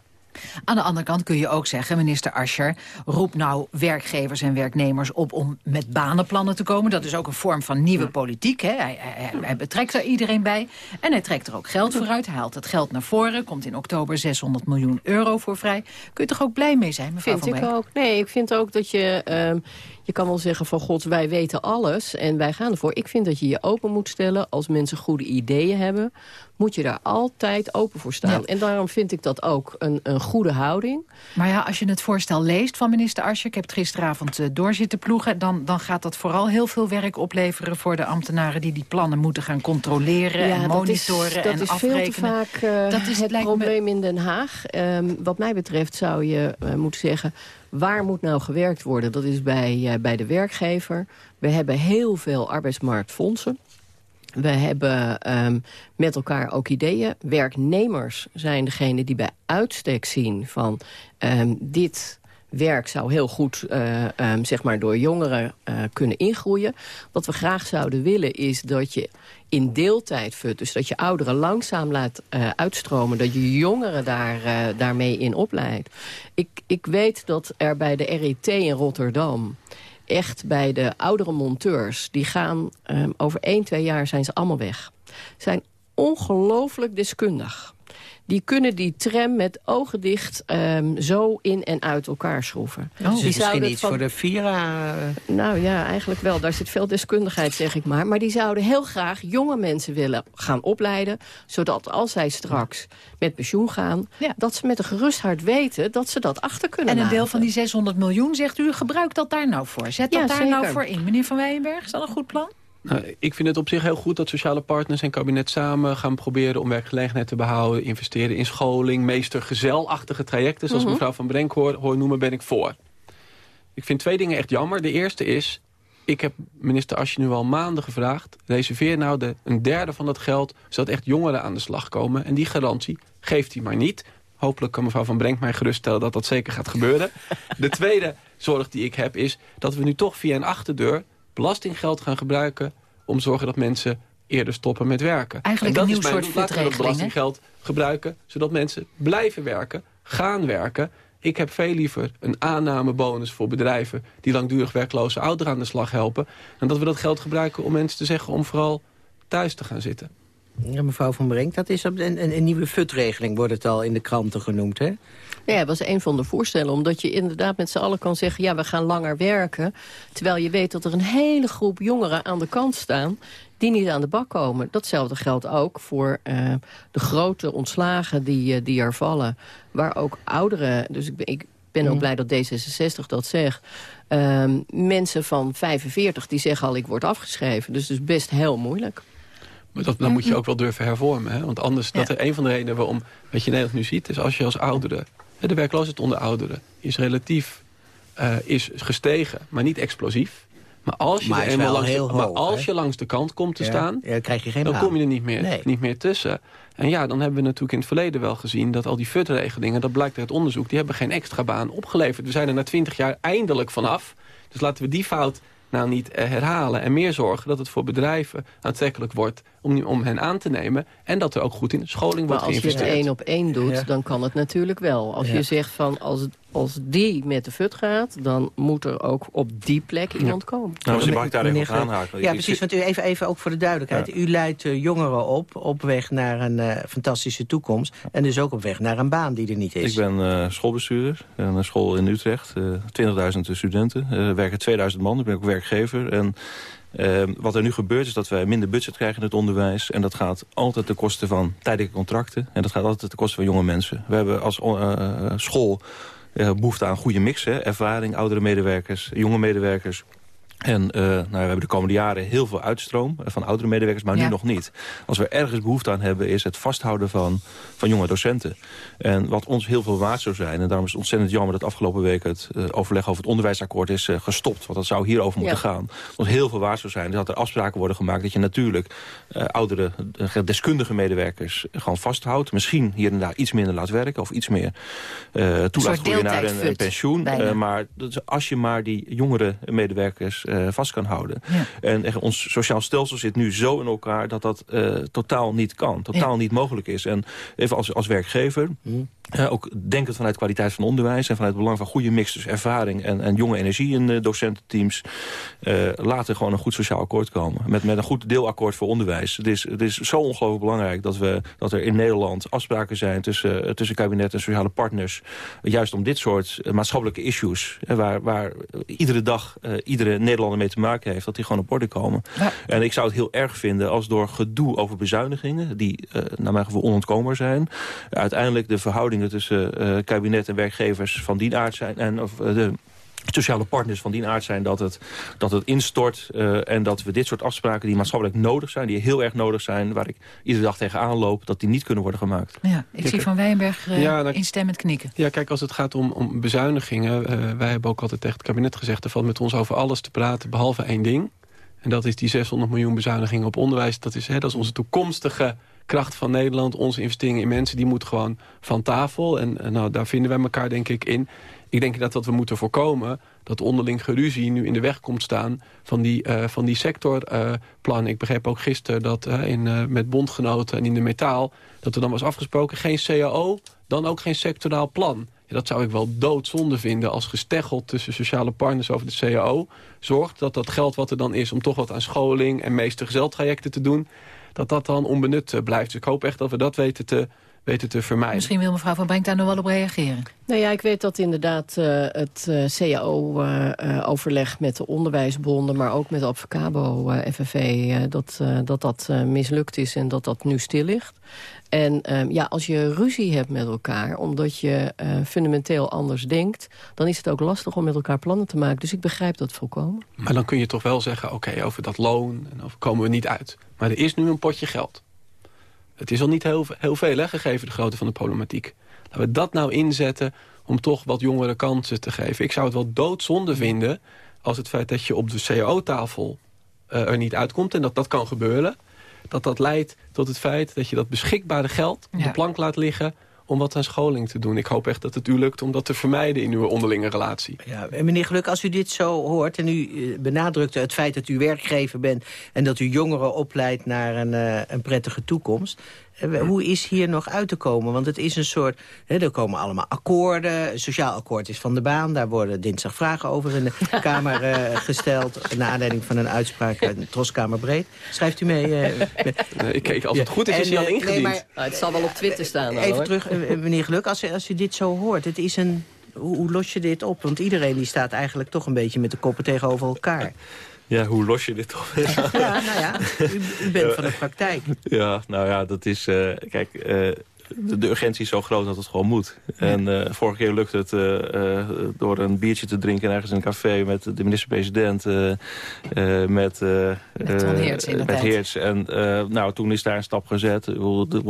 Aan de andere kant kun je ook zeggen, minister Ascher... roep nou werkgevers en werknemers op om met banenplannen te komen. Dat is ook een vorm van nieuwe politiek. Hè? Hij, hij, hij, betrekt er iedereen bij. En hij trekt er ook geld voor uit. Hij haalt het geld naar voren. Komt in oktober 600 miljoen euro voor vrij. Kun je toch ook blij mee zijn, mevrouw Vind Van ik ook. Nee, ik vind ook dat je... Um, je kan wel zeggen van god, wij weten alles en wij gaan ervoor. Ik vind dat je je open moet stellen als mensen goede ideeën hebben. Moet je daar altijd open voor staan. Ja. En daarom vind ik dat ook een, een goede houding. Maar ja, als je het voorstel leest van minister Asje... ik heb het gisteravond uh, doorzitten ploegen... Dan, dan gaat dat vooral heel veel werk opleveren voor de ambtenaren... die die plannen moeten gaan controleren ja, en monitoren dat is, dat en is afrekenen. veel te vaak uh, dat is, het probleem me... in Den Haag. Um, wat mij betreft zou je uh, moeten zeggen... Waar moet nou gewerkt worden? Dat is bij, bij de werkgever. We hebben heel veel arbeidsmarktfondsen. We hebben um, met elkaar ook ideeën. Werknemers zijn degene die bij uitstek zien van um, dit werk zou heel goed ehm, zeg maar door jongeren kunnen ingroeien. Wat we graag zouden willen is dat je in deeltijd fut. Dus dat je ouderen langzaam laat uitstromen. Dat je jongeren daar, daarmee in opleidt. Ik, ik weet dat er bij de RET in Rotterdam echt bij de oudere monteurs... die gaan um, over 1, 2 jaar zijn ze allemaal weg. Zijn ongelooflijk deskundig. Die kunnen die tram met ogen dicht um, zo in en uit elkaar schroeven. Oh, die dus misschien iets van... voor de Vira? Nou ja, eigenlijk wel. Daar zit veel deskundigheid, zeg ik maar. Maar die zouden heel graag jonge mensen willen gaan opleiden. Zodat als zij straks met pensioen gaan... Ja. dat ze met een gerust hart weten dat ze dat achter kunnen En een laten. deel van die 600 miljoen, zegt u, gebruik dat daar nou voor. Zet dat daar nou voor in. Meneer Van Weijenberg, is dat een goed plan? Nou, ik vind het op zich heel goed dat sociale partners en kabinet samen gaan proberen om werkgelegenheid te behouden. Investeren in scholing, meestergezelachtige trajecten. Zoals mhm. mevrouw Van Brenk hoor, hoor noemen, ben ik voor. Ik vind twee dingen echt jammer. De eerste is, ik heb minister Asje nu al maanden gevraagd... reserveer nou de, een derde van dat geld, zodat echt jongeren aan de slag komen. En die garantie geeft hij maar niet. Hopelijk kan mevrouw Van Brenk mij geruststellen dat dat zeker gaat gebeuren. De tweede zorg die ik heb is dat we nu toch via een achterdeur belastinggeld gaan gebruiken... om te zorgen dat mensen eerder stoppen met werken. Eigenlijk een nieuw soort Laten we dat belastinggeld gebruiken... zodat mensen blijven werken, gaan werken... Ik heb veel liever een aannamebonus voor bedrijven... die langdurig werkloze ouderen aan de slag helpen... dan dat we dat geld gebruiken om mensen te zeggen... om vooral thuis te gaan zitten. Ja, mevrouw Van Brink, dat is een, een, een nieuwe FUT-regeling... wordt het al in de kranten genoemd, hè? Ja, dat was een van de voorstellen. Omdat je inderdaad met z'n allen kan zeggen... ja, we gaan langer werken. Terwijl je weet dat er een hele groep jongeren aan de kant staan... die niet aan de bak komen. Datzelfde geldt ook voor uh, de grote ontslagen die, uh, die er vallen. Waar ook ouderen... Dus ik ben, ik ben ook mhm. blij dat D66 dat zegt. Uh, mensen van 45 die zeggen al ik word afgeschreven. Dus het is best heel moeilijk. Maar dat, dan moet je ook wel durven hervormen. Hè? Want anders, dat er een van de redenen waarom... wat je Nederland nu ziet, is als je als oudere de werkloosheid onder ouderen is relatief uh, is gestegen, maar niet explosief. Maar als je, maar eenmaal langs, de, maar als je langs de kant komt te staan, ja, krijg je geen dan kom je er niet meer, niet meer tussen. En ja, dan hebben we natuurlijk in het verleden wel gezien... dat al die FUT-regelingen, dat blijkt uit onderzoek... die hebben geen extra baan opgeleverd. We zijn er na twintig jaar eindelijk vanaf. Dus laten we die fout nou niet eh, herhalen. En meer zorgen dat het voor bedrijven aantrekkelijk wordt om, om hen aan te nemen. En dat er ook goed in scholing wordt geïnvesteerd. als je het één op één doet, dan kan het natuurlijk wel. Als je zegt van als, als die met de fut gaat, dan moet er ook op die plek iemand komen. Nou, dus mag ik daar even op aanhaken? Ja, precies, want u even, even ook voor de duidelijkheid. U leidt uh, jongeren op, op weg naar een uh, fantastische toekomst. En dus ook op weg naar een baan die er niet is. Ik ben uh, schoolbestuurder, een school in Utrecht. 20.000 studenten, er werken 2000 man, ik ben ook werkgever. En Ehm, wat er nu gebeurt is dat wij minder budget krijgen in het onderwijs. En dat gaat altijd ten koste van tijdelijke contracten. En dat gaat altijd ten koste van jonge mensen. We hebben als uh, school uh, behoefte aan goede mix. Ervaring, oudere medewerkers, jonge medewerkers. En uh, nou, we hebben de komende jaren heel veel uitstroom van oudere medewerkers, maar nu nog niet. Als we ergens behoefte aan hebben, is het vasthouden van, van jonge docenten. En wat ons heel veel waard zou zijn, en daarom is het ontzettend jammer dat afgelopen week het uh, overleg over het onderwijsakkoord is uh, gestopt. Want dat zou hierover moeten ja. gaan. Wat heel veel waard zou zijn, is dat er afspraken worden gemaakt dat je natuurlijk oudere, deskundige medewerkers gewoon vasthoudt. Misschien hier en daar iets minder laat werken of iets meer toe laat groeien naar een, een pensioen. maar als je maar die jongere medewerkers uh, vast kan houden. Ja. En ons sociaal stelsel zit nu zo in elkaar dat dat uh, totaal niet kan. Totaal ja. niet mogelijk is. En even als, als werkgever... Mm. Uh, ook denkend vanuit kwaliteit van onderwijs... en vanuit het belang van goede mix tussen ervaring en, en jonge energie in uh, docententeams... Uh, laten gewoon een goed sociaal akkoord komen. Met, met een goed deelakkoord voor onderwijs. Het is, het is zo ongelooflijk belangrijk dat, we, dat er in Nederland afspraken zijn... tussen, tussen kabinet en sociale partners... juist om dit soort maatschappelijke issues... waar, waar iedere dag iedere Nederlander mee te maken heeft... dat die gewoon op orde komen. Ja. En ik zou het heel erg vinden als door gedoe over bezuinigingen... die naar mijn gevoel onontkoombaar zijn... uiteindelijk de verhouding tussen uh, kabinet en werkgevers van die aard zijn... en of, uh, de sociale partners van die aard zijn dat het, dat het instort... Uh, en dat we dit soort afspraken die maatschappelijk nodig zijn... die heel erg nodig zijn, waar ik iedere dag tegenaan loop... dat die niet kunnen worden gemaakt. Ja, ik zie Van Wijnberg uh, ja, nou, instemmend knikken. Ja, kijk, als het gaat om, om bezuinigingen... Uh, wij hebben ook altijd tegen het kabinet gezegd... er valt met ons over alles te praten, behalve één ding. En dat is die 600 miljoen bezuinigingen op onderwijs. Dat is, hè, dat is onze toekomstige kracht van Nederland, onze investeringen in mensen... die moet gewoon van tafel. En, en nou, daar vinden wij elkaar denk ik in. Ik denk dat dat we moeten voorkomen dat onderling geruzie nu in de weg komt staan van die, uh, van die sectorplan. ik begreep ook gisteren dat uh, in, uh, met bondgenoten en in de metaal... dat er dan was afgesproken geen CAO, dan ook geen sectoraal plan. Dat zou ik wel doodzonde vinden als gesteggeld tussen sociale partners over de CAO... zorgt dat dat geld wat er dan is om toch wat aan scholing en meestergezeltrajecten te doen... dat dat dan onbenut blijft. Dus ik hoop echt dat we dat weten te weten te vermijden. Misschien wil mevrouw Van Brink daar nog wel op reageren. Nou ja, ik weet dat inderdaad uh, het uh, CAO-overleg uh, met de onderwijsbonden... maar ook met de Advocabo FNV, dat, dat dat mislukt is en dat dat nu stil ligt. En ehm, ja, als je ruzie hebt met elkaar, omdat je fundamenteel anders denkt... dan is het ook lastig om met elkaar plannen te maken. Dus ik begrijp dat volkomen. Maar dan kun je toch wel zeggen, oké, over dat loon en over komen we niet uit. Maar er is nu een potje geld. Het is al niet heel, heel veel, hè, gegeven de grootte van de problematiek. Laten we dat nou inzetten om toch wat jongere kansen te geven. Ik zou het wel doodzonde vinden als het feit dat je op de CAO-tafel uh, er niet uitkomt... en dat dat kan gebeuren, dat dat leidt tot het feit dat je dat beschikbare geld op de plank laat liggen om wat aan scholing te doen. Ik hoop echt dat het u lukt om dat te vermijden in uw onderlinge relatie. Ja, meneer Geluk, als u dit zo hoort en u uh, benadrukte het feit dat u werkgever bent... en dat u jongeren opleidt naar een, uh, een prettige toekomst... Eh, hoe is hier nog uit te komen? Want het is een soort... Hè, er komen allemaal akkoorden. Een sociaal akkoord is van de baan. Daar worden dinsdag vragen over in de Kamer uh, gesteld. Naar aanleiding van een uitspraak uit de Troskamer Breed. Schrijft u mee? Uh, nee, ik keek als het goed is, is hij al ingediend. Nee, maar, nou, het zal wel op Twitter staan. Even terug, meneer Geluk. Als, als u dit zo hoort, het is een... Hoe, hoe los je dit op? Want iedereen die staat eigenlijk toch een beetje met de koppen tegenover elkaar. Ja, hoe los je dit op? ja, nou ja, u, u bent van de praktijk. Ja, nou ja, dat is... Uh, kijk, uh, de, de, urgentie is zo groot dat het gewoon moet. En uh, vorige keer lukte het uh, uh, door een biertje te drinken ergens in een café... met de minister-president, met, met Heerts, met Heerts. En nou, toen is daar een stap gezet.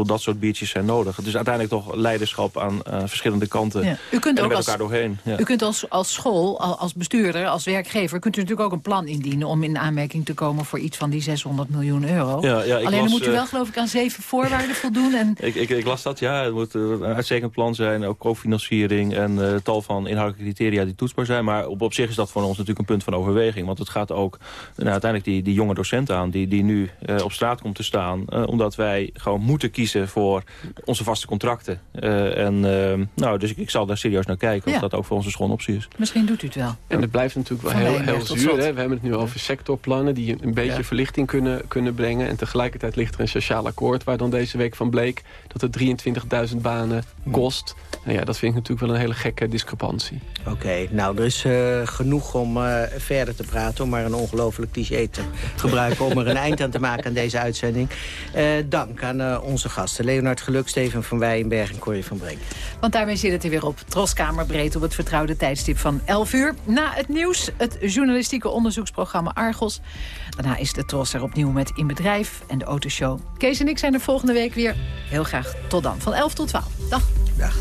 Dat soort biertjes zijn nodig. Is uiteindelijk toch leiderschap aan verschillende kanten. Ja. U kunt ook als, elkaar doorheen. Ja. U kunt als, als school, als bestuurder, als werkgever... kunt u natuurlijk ook een plan indienen om in aanmerking te komen... voor iets van die 600 miljoen euro. Ja, Alleen dan moet u wel, geloof ik, aan zeven voorwaarden voldoen. En... Ik, ik, ik las dat, ja. Het moet een uitstekend plan zijn, ook cofinanciering en uh, tal van inhoudelijke criteria die toetsbaar zijn. Maar op, op zich is dat voor ons natuurlijk een punt van overweging. Want het gaat ook nou, uiteindelijk die, die jonge docenten aan die, die nu uh, op straat komt te staan. Uh, omdat wij gewoon moeten kiezen voor onze vaste contracten. en nou, dus ik, ik, zal daar serieus naar kijken ja. of dat ook voor onze school een optie is. Misschien doet u het wel. En het blijft natuurlijk wel heel, heel zuur. Hè? We hebben het nu over sectorplannen die een beetje ja. verlichting kunnen, kunnen brengen. En tegelijkertijd ligt er een sociaal akkoord waar dan deze week van bleek dat er 23.000 banen kost. Nou ja, dat vind ik natuurlijk wel een hele gekke discrepantie. Oké, okay, nou, er is uh, genoeg om uh, verder te praten... om maar een ongelooflijk cliché te gebruiken... om er een eind aan te maken aan deze uitzending. Uh, dank aan onze gasten. Leonard Geluk, Steven van Wijenberg en Corrie van Brink. Want daarmee zit het er weer op. Troskamer breed op het vertrouwde tijdstip van 11 uur. Na het nieuws, het journalistieke onderzoeksprogramma Argos. Daarna is de Tros er opnieuw met In Bedrijf en de Autoshow. Kees en ik zijn er volgende week weer. Heel graag tot dan, van 11 tot 12. Dag. Dag.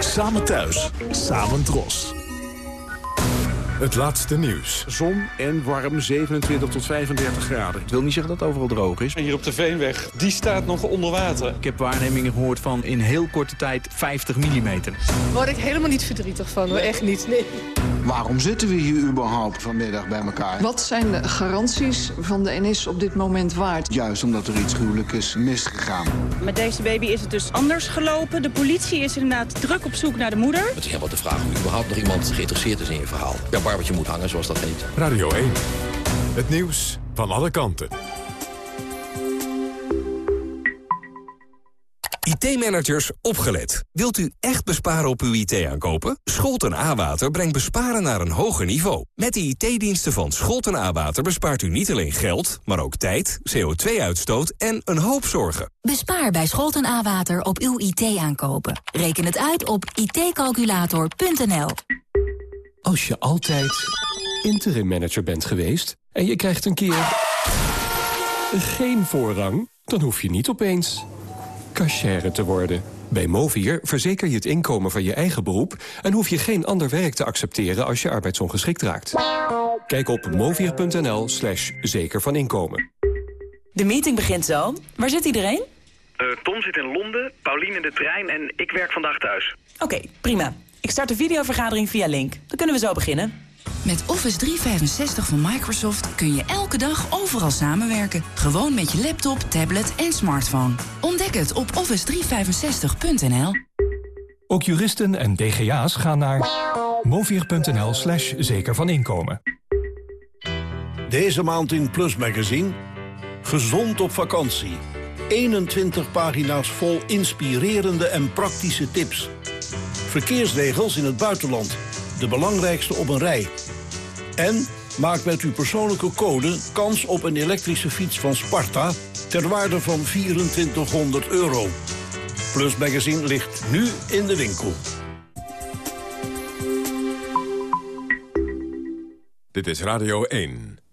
Samen thuis, samen dros. Het laatste nieuws. Zon en warm, 27 tot 35 graden. Het wil niet zeggen dat het overal droog is. Hier op de Veenweg, die staat nog onder water. Ik heb waarnemingen gehoord van in heel korte tijd 50 mm. Daar word ik helemaal niet verdrietig van, hoor. echt niet. Nee. Waarom zitten we hier überhaupt vanmiddag bij elkaar? Wat zijn de garanties van de NS op dit moment waard? Juist omdat er iets gruwelijk is misgegaan. Met deze baby is het dus anders gelopen. De politie is inderdaad druk op zoek naar de moeder. Het is helemaal de vraag of überhaupt nog iemand geïnteresseerd is in je verhaal. Ja, waar wat je moet hangen, zoals dat heet. Radio 1. Het nieuws van alle kanten. IT-managers, opgelet. Wilt u echt besparen op uw IT-aankopen? Scholten A-Water brengt besparen naar een hoger niveau. Met de IT-diensten van Scholten A-Water bespaart u niet alleen geld... maar ook tijd, CO2-uitstoot en een hoop zorgen. Bespaar bij Scholten A-Water op uw IT-aankopen. Reken het uit op itcalculator.nl. Als je altijd interim manager bent geweest en je krijgt een keer geen voorrang... dan hoef je niet opeens cashier te worden. Bij Movier verzeker je het inkomen van je eigen beroep... en hoef je geen ander werk te accepteren als je arbeidsongeschikt raakt. Kijk op movier.nl slash zeker van inkomen. De meeting begint zo. Waar zit iedereen? Uh, Tom zit in Londen, Paulien in de trein en ik werk vandaag thuis. Oké, prima. Ik start de videovergadering via Link. Dan kunnen we zo beginnen. Met Office 365 van Microsoft kun je elke dag overal samenwerken. Gewoon met je laptop, tablet en smartphone. Ontdek het op office365.nl. Ook juristen en DGA's gaan naar movier.nl slash zeker van inkomen. Deze maand in Plus Magazine. Gezond op vakantie. 21 pagina's vol inspirerende en praktische tips. Verkeersregels in het buitenland. De belangrijkste op een rij. En maak met uw persoonlijke code kans op een elektrische fiets van Sparta... ter waarde van 2400 euro. Plus Magazine ligt nu in de winkel. Dit is Radio 1.